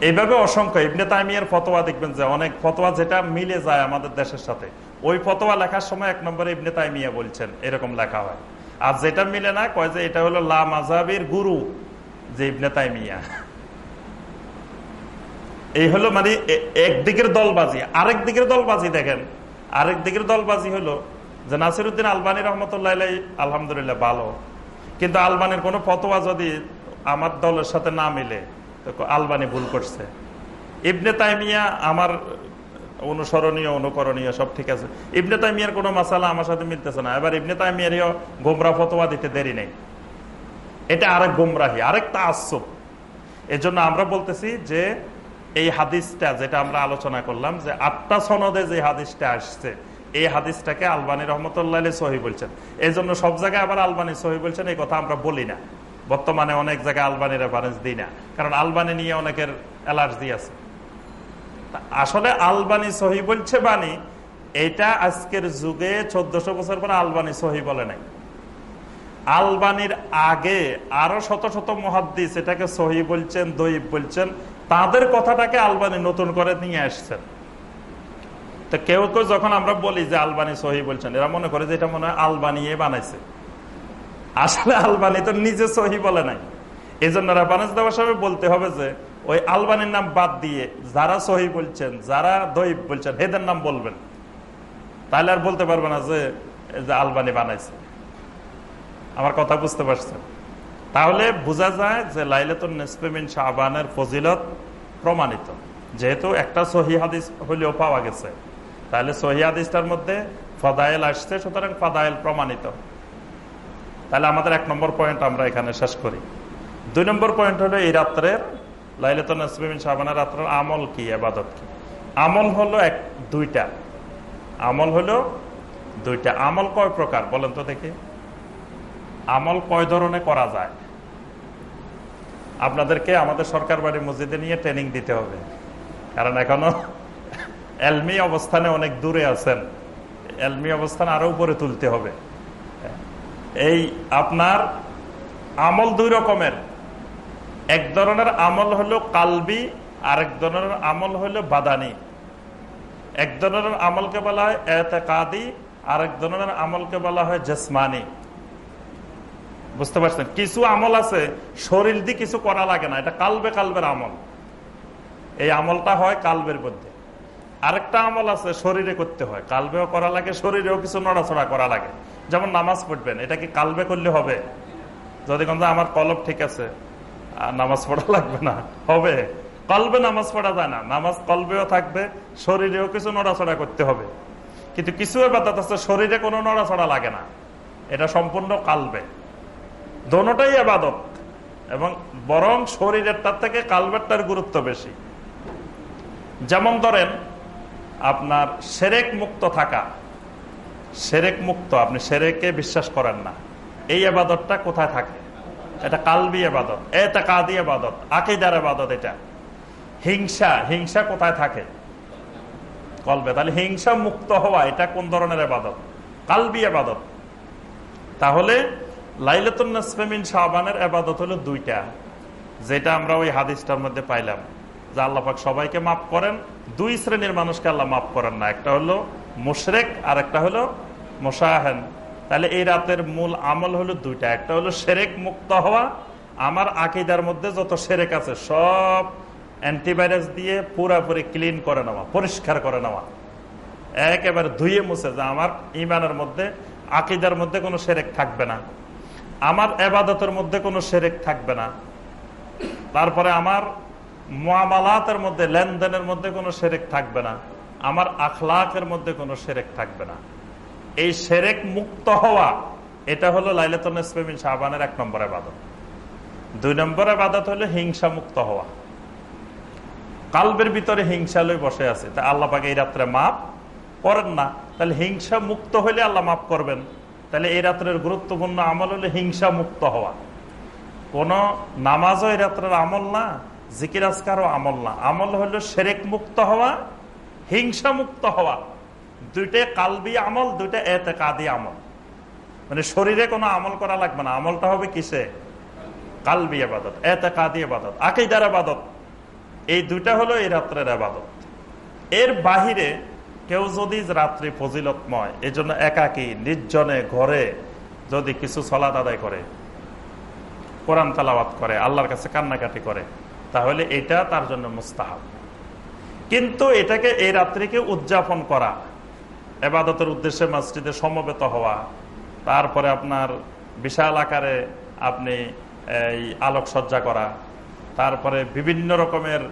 এইভাবে অসংখ্য, ইবনে তাইমিয়ার ফতোয়া দেখবেন যে অনেক ফতোয়া যেটা মিলে যায় আমাদের দেশের সাথে। ওই ফতোয়া লেখার সময় এক নম্বরে ইবনে তাইমিয়া বলছেন, এরকম লেখা হয়। আর যেটা মিলে না, কয় যে এটা হলো লা মাজাবির গুরু, যে ইবনে তাইমিয়া। এই হলো মানে একদিকের দলবাজি, আরেক দিকের দলবাজি দেখেন। আরেক দিকের দলবাজি হলো যে নাসিরুদ্দিন আলবানী রহমতুল্লাহ আলহামদুলিল্লাহ ভালো। কিন্তু আলবানির কোনো ফতোয়া যদি আমার দলের সাথে না মিলে আলবানি ভুল করছে। ইবনে তাইমিয়া আমার অনুসরণীয়, অনুকরণীয় সব ঠিক আছে। ইবনে তাইমিয়ার কোনো মাসালা আমার সাথে মিলতেছে না। এবার ইবনে তাইমিয়ারও গোমরা ফতোয়া দিতে দেরি নেই। এটা আরেক গোমরাহি, আরেক তা এজন্য আমরা বলতেছি যে এই হাদিসটা যেটা আমরা আলোচনা করলাম যে আটটা সনদে যে হাদিসটা আসছে, এই হাদিসটাকে আলবানী রহমতুল্লাহ সহি বলছেন। এই জন্য সব জায়গায় আবার আলবানী সহি বলছেন, এই কথা আমরা বলি না। বর্তমানে অনেক জায়গায় আলবানি রেফারেন্স দিই না, কারণ আলবানি নিয়ে অনেকের অ্যালার্জি আছে। আসলে আলবানি সহি বলছে বাণী এটা আজকের যুগে চোদ্দশো বছর পরে আলবানি সহি বলে নাই। আলবানির আগে আরও শত শত মহাদ্দিস এটাকে সহি বলছেন দইব বলছেন তাদের কথাটাকে আলবানি নতুন করে নিয়ে আসছেন। তো কেউ কেউ যখন আমরা বলি যে আলবানি সহি বলছেন, এরা মনে করে যে এটা মনে হয় আলবানিয়ে বানাইছে। আসলে আলবানি তো নিজে সহি বলে নাই। এই জন্য বলতে হবে যে, ওই আলবানির নাম বাদ দিয়ে যারা সহি বলছেন, যারা দইব বলছেন এদের নাম বলবেন। তাহলে আর বলতে পারবে না যে আলবানি বানাইছে। আমার কথা বুঝতে পারছেন? তাহলে বোঝা যায় যে লাইলাতুল নেসপেমিন শাহবানের ফজিলত প্রমাণিত। যেহেতু একটা সহি হাদিস হলেও পাওয়া গেছে। তাহলে সহি হাদিসটার মধ্যে ফদায়েল আসছে, সুতরাং ফদায়েল প্রমাণিত। তাহলে আমাদের এক নম্বর পয়েন্ট আমরা এখানে শেষ করি। দুই নম্বর পয়েন্ট হলো এই রাত্রের লাইলাতুল নেসপেমিন শাহবানের রাত্রের আমল কি আবাদত কি? আমল হলো এক, দুইটা। আমল হলো দুইটা। আমল কয় প্রকার বলেন তো দেখি। আমল কয় ধরনে করা যায়? আপনাদেরকে আমাদের সরকার বাড়ি মসজিদে নিয়ে ট্রেনিং দিতে হবে। কারণ এখনও এলমি অবস্থানে অনেক দূরে আছেন। এলমি অবস্থান আরও উপরে তুলতে হবে। এই আপনার আমল দুই রকমের। এক ধরনের আমল হলো কালবি আর এক ধরনের আমল হলো বাদানি। এক ধরনের আমলকে বলা হয় এতে কাদি আরেক ধরনের আমলকে বলা হয় জেসমানি। বুঝতে পারছেন? কিছু আমল আছে, শরীর দিয়ে কিছু করা লাগে না, এটা কালবে কালবের আমল। এই আমলটা হয় কালবের মধ্যে। আরেকটা আমল আছে, শরীরে করতে হয়। কালবেও করা লাগে, শরীরেও কিছু নড়াচড়া করা লাগে। যেমন নামাজ পড়বেন, এটা কি কালবে করলে হবে? যদি কিন্তু আমার কলব ঠিক আছে নামাজ পড়া লাগবে না, হবে। কলবে নামাজ পড়া যায় না, নামাজ কলবেও থাকবে, শরীরেও কিছু নড়াচড়া করতে হবে। কিন্তু কিছু এবার আছে, শরীরে কোনো নড়াচড়া লাগে না। এটা সম্পূর্ণ কালবে। দোনোটাই আবাদত। এবং বরং শরীরের তার থেকে কালবেরটার গুরুত্ব বেশি। যেমন ধরেন, আপনার সেরেক মুক্ত থাকা। সেরেক মুক্ত, আপনি সেরেকে বিশ্বাস করেন না। এই আবাদতটা কোথায় থাকে? এটা কালবি আবাদত, এটা কাদি আবাদত, আকিদার আবাদত এটা। হিংসা হিংসা কোথায় থাকে? কলবে। তাহলে হিংসা মুক্ত হওয়া, এটা কোন ধরনের আবাদত? কালবি আবাদত। তাহলে লাইলাতুন্নাসমিন শাহবানের আবাদত হলো দুইটা। যেটা আমরা ওই হাদিসটার মধ্যে পাইলাম যে আল্লাহাক সবাইকে মাফ করেন, দুই শ্রেণির মানুষকে আল্লাহ মাফ করেন না। একটা হলো মুশরেক আর একটা হলো মোশাহেন। তাহলে এই রাতের মূল আমল হলো দুইটা। একটা হলো সেরেক মুক্ত হওয়া। আমার আকিদার মধ্যে যত সেরেক আছে, সব অ্যান্টিভাইরাস দিয়ে পুরাপুরি ক্লিন করে নেওয়া, পরিষ্কার করে নেওয়া। একেবারে ধুয়ে মুছে যে আমার ইমানের মধ্যে, আকিদার মধ্যে কোনো সেরেক থাকবে না। আমার এবাদতের মধ্যে কোনো সেরেক থাকবে না। তারপরে আমার মামালাতের মধ্যে, লেনদেনের মধ্যে কোনো সেরেক থাকবে না। আমার আখলাকের মধ্যে কোনো সেরেক থাকবে না। এই সেরেক মুক্ত হওয়া, এটা হলো লাইলাতমিন শাহবানের এক নম্বর আবাদত দুই নম্বর আবাদত হলো হিংসা মুক্ত হওয়া। কালবের ভিতরে হিংসা লই বসে আছে। তা আল্লাহ পাকে এই রাত্রে মাপ করেন না। তাহলে হিংসা মুক্ত হইলে আল্লাহ মাফ করবেন। তাহলে এই রাত্রের গুরুত্বপূর্ণ আমল হলে হিংসা মুক্ত হওয়া। কোন নামাজও এই রাত্রের আমল না, জিকির আজকারও আমল না। আমল হলো সেরেক মুক্ত হওয়া, হিংসা মুক্ত হওয়া। দুইটা কালবি আমল, দুইটা এতে কাদি আমল। মানে শরীরে কোনো আমল করা লাগবে না। আমলটা হবে কিসে? কালবি আবাদত এতে কাদি আবাদত, আকিদার আবাদত। এই দুইটা হলো এই রাত্রের আবাদত। এর বাহিরে কেউ যদি রাত্রি ফজিলতময় এই জন্য একাকি, নির্জনে ঘরে যদি কিছু সলাদ আদায় করে, কোরআন তালাবাত করে, আল্লাহর কাছে কান্নাকাটি করে, তাহলে এটা তার জন্য মুস্তাহাব। কিন্তু এটাকে এই রাত্রিকে উদযাপন করা, এবাদতের উদ্দেশ্যে মসজিদে সমবেত হওয়া, তারপরে আপনার বিশাল আকারে আপনি এই আলোকসজ্জা করা, তারপরে বিভিন্ন রকমের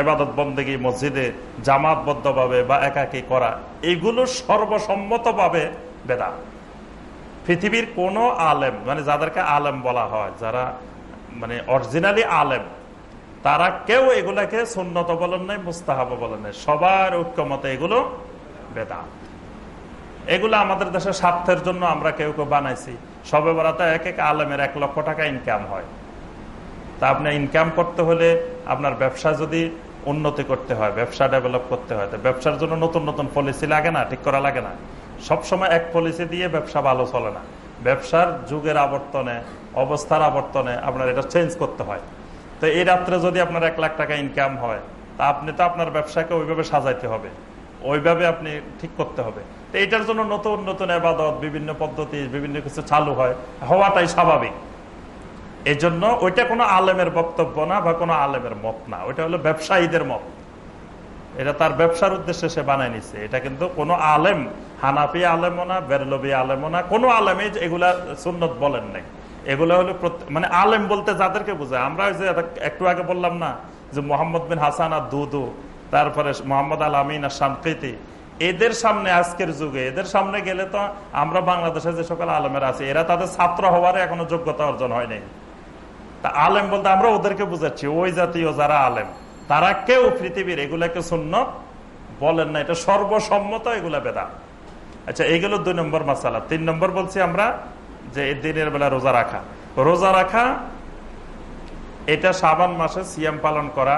এবাদত বন্দেগী মসজিদে জামাতবদ্ধভাবে বা একাকি করা, এগুলো সর্বসম্মতভাবে বেদা পৃথিবীর কোন আলেম মানে যাদেরকে আলেম বলা হয়, যারা মানে অরিজিনালি আলেম, তারা কেউ এগুলাকে সুন্নত বলেন নাই, মুস্তাহাব বলেন নাই। সবার ঐক্যমতে এগুলো বেদা এগুলো আমাদের দেশের স্বার্থের জন্য আমরা কেউ কেউ বানাইছি। সবে বেড়াতে এক এক আলেমের এক লক্ষ টাকা ইনকাম হয়। তা আপনি ইনকাম করতে হলে আপনার ব্যবসা যদি উন্নতি করতে হয়, ব্যবসা ডেভেলপ করতে হয়, তো ব্যবসার জন্য নতুন নতুন পলিসি লাগে না, ঠিক করা লাগে না। সবসময় এক পলিসি দিয়ে ব্যবসা ভালো চলে না। ব্যবসার যুগের আবর্তনে, অবস্থার আবর্তনে আপনার এটা চেঞ্জ করতে হয়। তো এই রাত্রে যদি আপনার এক লাখ টাকা ইনকাম হয়, তা আপনি তো আপনার ব্যবসাকে ওইভাবে সাজাইতে হবে। ওইভাবে আপনি ঠিক করতে হবে। তো এটার জন্য নতুন নতুন আবাদত, বিভিন্ন পদ্ধতি, বিভিন্ন কিছু চালু হয়, হওয়াটাই স্বাভাবিক। এই জন্য ওইটা কোনো আলেমের বক্তব্য না বা কোনো আলেমের মত না। ওইটা হলো ব্যবসায়ীদের মত। এটা তার ব্যবসার উদ্দেশ্যে সে বানায় নিছে। এটা কিন্তু কোনো আলেম, হানাফি আলেমও না, বেরলবি আলেমও না, কোনো আলেমে এগুলা সুন্নত বলেন নাই। এগুলো হলো মানে আলেম বলতে যাদেরকে বোঝায়। আমরা ওই যে একটু আগে বললাম না, যে মোহাম্মদ বিন হাসান আর দুদু, তারপরে মোহাম্মদ আল আমিন আর শামকৃতি। এদের সামনে আজকের যুগে, এদের সামনে গেলে তো আমরা বাংলাদেশে যে সকল আলেমের আছে, এরা তাদের ছাত্র হওয়ার এখনও যোগ্যতা অর্জন হয়নি তা আলেম বলতে আমরা ওদেরকে বুঝাচ্ছি, ওই জাতীয় যারা আলেম, তারা কেউ পৃথিবীর, এগুলাকে শূন্য বলেন না, এটা সর্বসম্মত এগুলা বেদা আচ্ছা এইগুলো দুই নম্বর মাসালা। তিন নম্বর বলছি আমরা যে দিনের বেলা রোজা রাখা। রোজা রাখা, এটা সাবান মাসে সিয়াম পালন করা,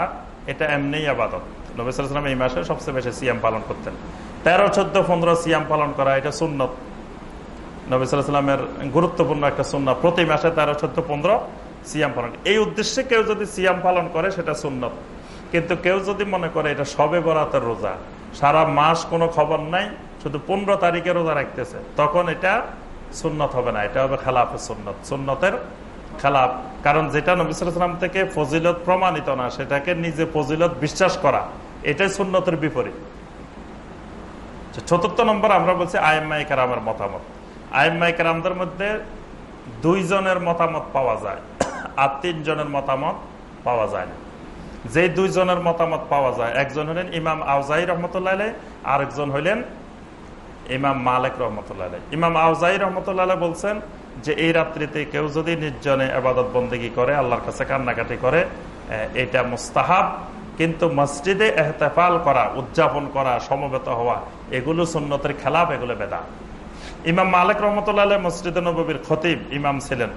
এটা এমনি আবাদত। নবিসাম এই মাসে সবচেয়ে বেশি সিয়াম পালন করতেন। তেরো, চোদ্দ, পনেরো সিয়াম পালন করা, এটা সুন্নত। নবিসামের গুরুত্বপূর্ণ একটা সুন্নত। প্রতি মাসে তেরো, চোদ্দ, পনেরো সিয়াম পালন। এই উদ্দেশ্যে কেউ যদি সিয়াম পালন করে, সেটা সুন্নত। কিন্তু কেউ যদি মনে করে এটা সবে বরাতের রোজা, সারা মাস কোনো খবর নাই, শুধু পনেরো তারিখে রোজা রাখতেছে, তখন এটা সুন্নত হবে না। এটা হবে খেলাফে সুন্নত। সুন্নতের খেলাফ। কারণ যেটা নবিসাম থেকে ফজিলত প্রমাণিত না, সেটাকে নিজে ফজিলত বিশ্বাস করা, এটাই সুন্নতের বিপরীত। চতুর্থ নম্বর আমরা বলছি আইএমআই কারামের মতামত। আইএমআই কারামদের মধ্যে দুইজনের মতামত পাওয়া যায়। আর তিনজনের মতামত পাওয়া যায় না। যে দুইজনের মতামত পাওয়া যায়, একজন হলেন ইমাম আউজাই রহমতুল্লাহ আরেকজন হইলেন ইমাম মালিক রহমতুল্লাহ ইমাম আউজাই রহমতুল্লাহ বলছেন যে, এই রাত্রিতে কেউ যদি নির্জনে আবাদত বন্দেগি করে, আল্লাহর কাছে কান্নাকাটি করে এটা মুস্তাহাব। কিন্তু মসজিদে এহতেফাল করা, উদযাপন করা, সমবেত হওয়া, এগুলো সুন্নতের খেলাপ, এগুলো বেদা ইমাম মালিক রহমতুল্লাহ মসজিদে নবীর খতিব ইমাম ছিলেন।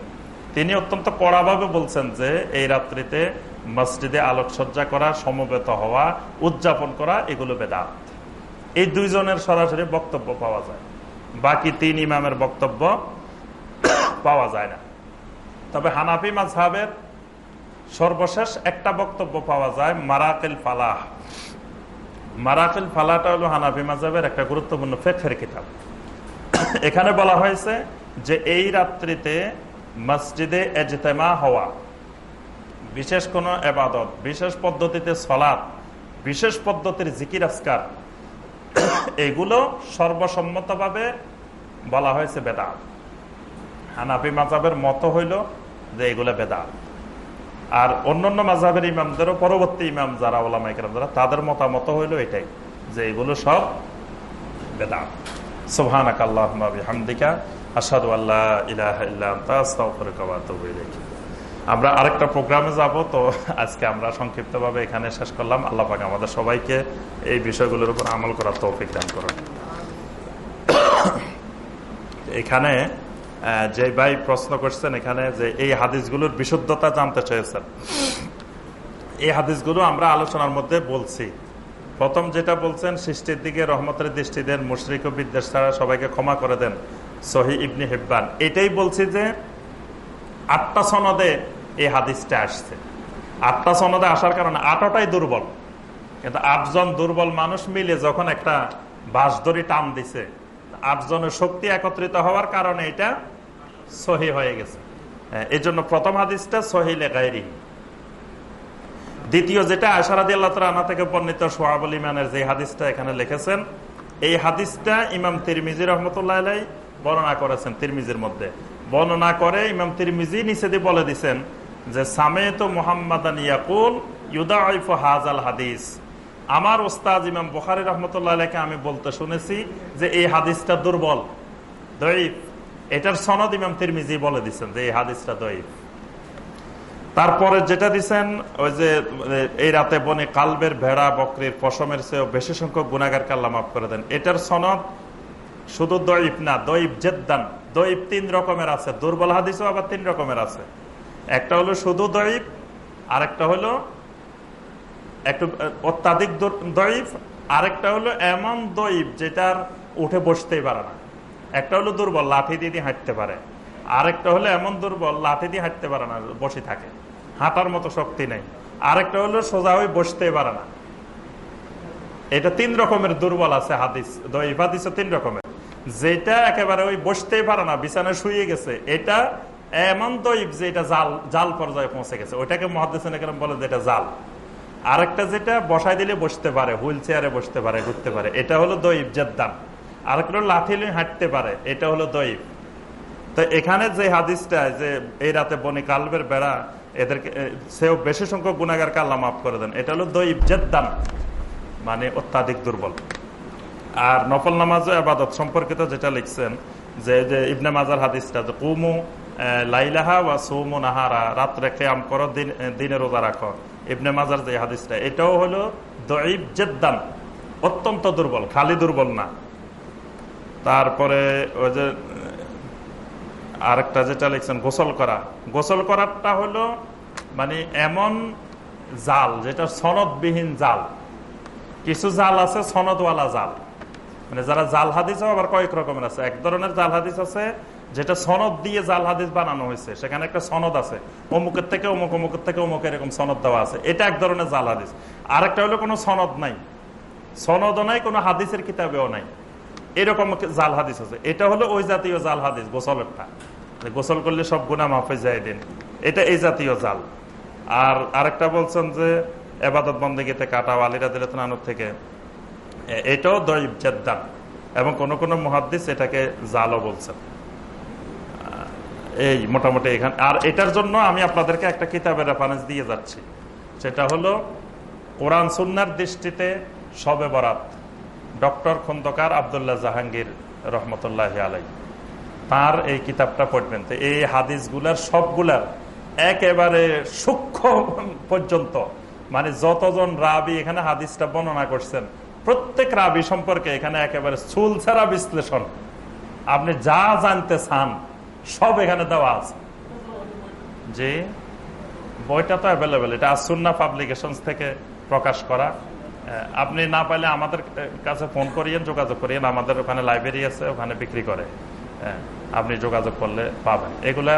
তিনি অত্যন্ত কড়াভাবে বলছেন যে, এই রাত্রিতে মসজিদে আলোকসজ্জা করা, সমবেত হওয়া, উদযাপন করা, এগুলো বেদাত। এই দুইজনের সরাসরি বক্তব্য পাওয়া যায়। বাকি তিন ইমামের বক্তব্য পাওয়া যায় না। তবে হানাফি মাঝহাবের সর্বশেষ একটা বক্তব্য পাওয়া যায়, মারাকিল ফালাহ। মারাকিল ফালাটা হলো হানাফি মাঝহাবের একটা গুরুত্বপূর্ণ ফেকের কিতাব। এখানে বলা হয়েছে যে, এই রাত্রিতে মসজিদে এজতেমা হওয়া, বিশেষ কোনো এবাদত, বিশেষ পদ্ধতিতে সলাৎ বিশেষ পদ্ধতির জিকির আসকার এগুলো সর্বসম্মতভাবে বলা হয়েছে বেদাত। হানাফি মাজাবের মত হইল যে এগুলো বেদাত। আর অন্যান্য মাজাবের ইমামদেরও পরবর্তী ইমাম যারা ওলামা ইকরাম, যারা তাদের মতামত হইল এটাই, যে এগুলো সব বেদাত। সুবহানাক আল্লাহুম্মা বিহামদিকা আশহাদু আল্লা ইলাহা আমরা আরেকটা প্রোগ্রামে যাব, তো আজকে আমরা সংক্ষিপ্তভাবে এখানে শেষ করলাম। আল্লাহ পাক আমাদের সবাইকে এই বিষয়গুলোর উপর আমল করার তৌফিক দান করুন। এখানে যে ভাই প্রশ্ন করছেন এখানে যে এই হাদিসগুলোর বিশুদ্ধতা জানতে চেয়েছেন। এই হাদিসগুলো আমরা আলোচনার মধ্যে বলছি। প্রথম যেটা বলছেন, সৃষ্টির দিকে রহমতের দৃষ্টি দেন মুশরিক ও বিদ্বেষ ছাড়া সবাইকে ক্ষমা করে দেন। সহি ইবনি হেব্বান। এটাই বলছি যে, আটটা সনদে এই হাদিসটা আসছে। আটটা সনদে আসার কারণে আটটাই দুর্বল। কিন্তু আটজন দুর্বল মানুষ মিলে যখন একটা বাঁশদড়ি টান দিছে, আটজনের শক্তি একত্রিত হওয়ার কারণে এটা সহি হয়ে গেছে। এই জন্য প্রথম হাদিসটা সহি লেখাইরি দ্বিতীয় যেটা আশারাদি আল্লাহ আনা থেকে বর্ণিত সোহাবুল ইমানের যে হাদিসটা এখানে লিখেছেন, এই হাদিসটা ইমাম তিরমিজি রহমতুল্লাহ আলাই বর্ণনা করেছেন তিরমিজির মধ্যে। বর্ণনা করে ইমাম তিরমিজি নিচে দিয়ে বলে দিচ্ছেন যে, সামেত মোহাম্মদান ইয়াকুল ইউদাইফ হাজাল হাদিস। আমার ওস্তাজ ইমাম বুখারি রহমতুল্লাহ আলাইকে আমি বলতে শুনেছি যে, এই হাদিসটা দুর্বল দইফ এটার সনদ ইমাম তিরমিজি বলে দিচ্ছেন যে, এই হাদিসটা দইফ তারপরে যেটা দিচ্ছেন ওই যে, এই রাতে বনে কালবের ভেড়া, বকরির পশমের চেয়েও বেশি সংখ্যক গুণাগার কাল্লা মাফ করে দেন। এটার সনদ শুধু দইফ না দইফ জেদ্দান। দইফ তিন রকমের আছে, দুর্বল হাদিসও আবার তিন রকমের আছে। একটা হলো শুধু দইফ আরেকটা হলো একটু অত্যাধিক দইফ আরেকটা হলো এমন দইফ যেটার উঠে বসতেই পারে না। একটা হলো দুর্বল, লাঠি দিয়ে হাঁটতে পারে। আরেকটা হলো এমন দুর্বল, লাঠি দিয়ে হাঁটতে পারে না, বসে থাকে। হাঁটার মতো শক্তি নেই। আরেকটা হলো সোজা হয়ে বসতেই পারে না। এটা তিন রকমের দুর্বল আছে হাদিস দইফ হাদিস তিন রকমের। যেটা একেবারে ওই বসতেই পারে না, বিছানায় শুয়ে গেছে, এটা এমন দইব যে এটা জাল জাল পর্যায়ে পৌঁছে গেছে। ওইটাকে মহাদেশন বলে যে এটা জাল। আরেকটা যেটা বসাই দিলে বসতে পারে, হুইল চেয়ারে বসতে পারে ঘুরতে পারে, এটা হলো দইব জেদ্দান। আরেকটা লাঠি হাঁটতে পারে, এটা হলো দইব তো এখানে যে হাদিসটা, যে এই রাতে বনি কালবের বেড়া, এদেরকে সেও বেশি সংখ্যক গুণাগার কাল্লা মাফ করে দেন। এটা হলো দইব জেদ্দান মানে অত্যাধিক দুর্বল। আর নফল নামাজ আবাদত সম্পর্কিত যেটা লিখছেন, যে যে ইবনে মাজার হাদিসটা, যে কুমু লাইলাহা বা সৌমু নাহারা, রাত্রে কেয়াম করো, দিন দিনে রোজা রাখো। ইবনে মাজার যে হাদিসটা, এটাও হলো দইব জেদ্দান অত্যন্ত দুর্বল, খালি দুর্বল না। তারপরে ওই যে, আরেকটা যেটা লিখছেন, গোসল করা। গোসল করারটা হলো মানে এমন জাল যেটা সনদবিহীন জাল। কিছু জাল আছে, সনদওয়ালা জাল। মানে যারা জাল হাদিস আবার কয়েক রকমের আছে। এক ধরনের জাল হাদিস আছে, যেটা সনদ দিয়ে জাল হাদিস বানানো হয়েছে। সেখানে একটা সনদ আছে। অমুকের থেকে অমুক, অমুকের থেকে অমুক এরকম সনদ দেওয়া আছে। এটা এক ধরনের জাল হাদিস। আরেকটা হলো কোনো সনদ নাই। সনদও নাই, কোনো হাদিসের কিতাবেও নাই। এরকম জাল হাদিস আছে। এটা হলো ওই জাতীয় জাল হাদিস, গোসলেরটা। গোসল করলে সব গুণা মাফে যায় দিন। এটা এই জাতীয় জাল। আর আরেকটা বলছেন যে, এবাদত বন্দীগীতে কাটা আলিরা দিলানোর থেকে। এটাও দৈব জেদ্দান এবং কোন কোন মহাদ্দিস এটাকে জালও বলছেন। এই মোটামুটি এখানে আর এটার জন্য আমি আপনাদেরকে একটা কিতাবের রেফারেন্স দিয়ে যাচ্ছি। সেটা হলো কোরআন সুন্নার দৃষ্টিতে সবে বরাত ডক্টর খন্দকার আবদুল্লাহ জাহাঙ্গীর রহমতুল্লাহ আলাই তার এই কিতাবটা পড়বেন। তো এই হাদিসগুলার সবগুলার একেবারে সূক্ষ্ম পর্যন্ত। মানে যতজন রাবি এখানে হাদিসটা বর্ণনা করছেন প্রত্যেক রাবি সম্পর্কে এখানে একেবারে চুল ছাড়া বিশ্লেষণ। আপনি যা জানতে চান, সব এখানে দেওয়া আছে। যে বইটা তো অ্যাভেলেবেল এটা আসুন্না পাবলিকেশন থেকে প্রকাশ করা। আপনি না পাইলে আমাদের কাছে ফোন করিয়েন, যোগাযোগ করিয়েন। আমাদের ওখানে লাইব্রেরি আছে, ওখানে বিক্রি করে আপনি যোগাযোগ করলে পাবেন। এগুলা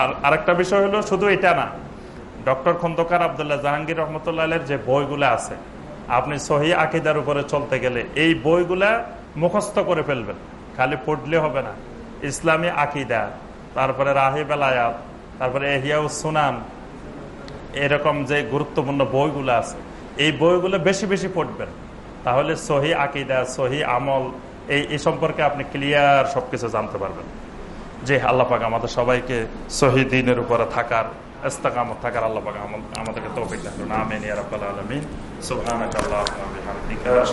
আর আরেকটা বিষয় হলো, শুধু এটা না, ডক্টর খন্দকার আবদুল্লাহ জাহাঙ্গীর রহমতুল্লাহ যে বইগুলো আছে আপনি সহি আকিদার উপরে চলতে গেলে এই বইগুলা মুখস্থ করে ফেলবেন। খালি পড়লে হবে না। ইসলামী আকিদা, তারপরে রাহিব আলায়াত তারপরে এহিয়াউ সুনান, এরকম যে গুরুত্বপূর্ণ বইগুলো আছে, এই বইগুলো বেশি বেশি পড়বেন। তাহলে সহি আকিদা, সহি আমল, এই সম্পর্কে আপনি ক্লিয়ার সবকিছু জানতে পারবেন। যে আল্লাপাক আমাদের সবাইকে শহীদিনের দিনের উপরে থাকার, ইস্তাকামত থাকার আল্লাপাক আমাদেরকে তৌফিক দেখুন আমিন ইয়া রাব্বাল আলামিন। ওয়া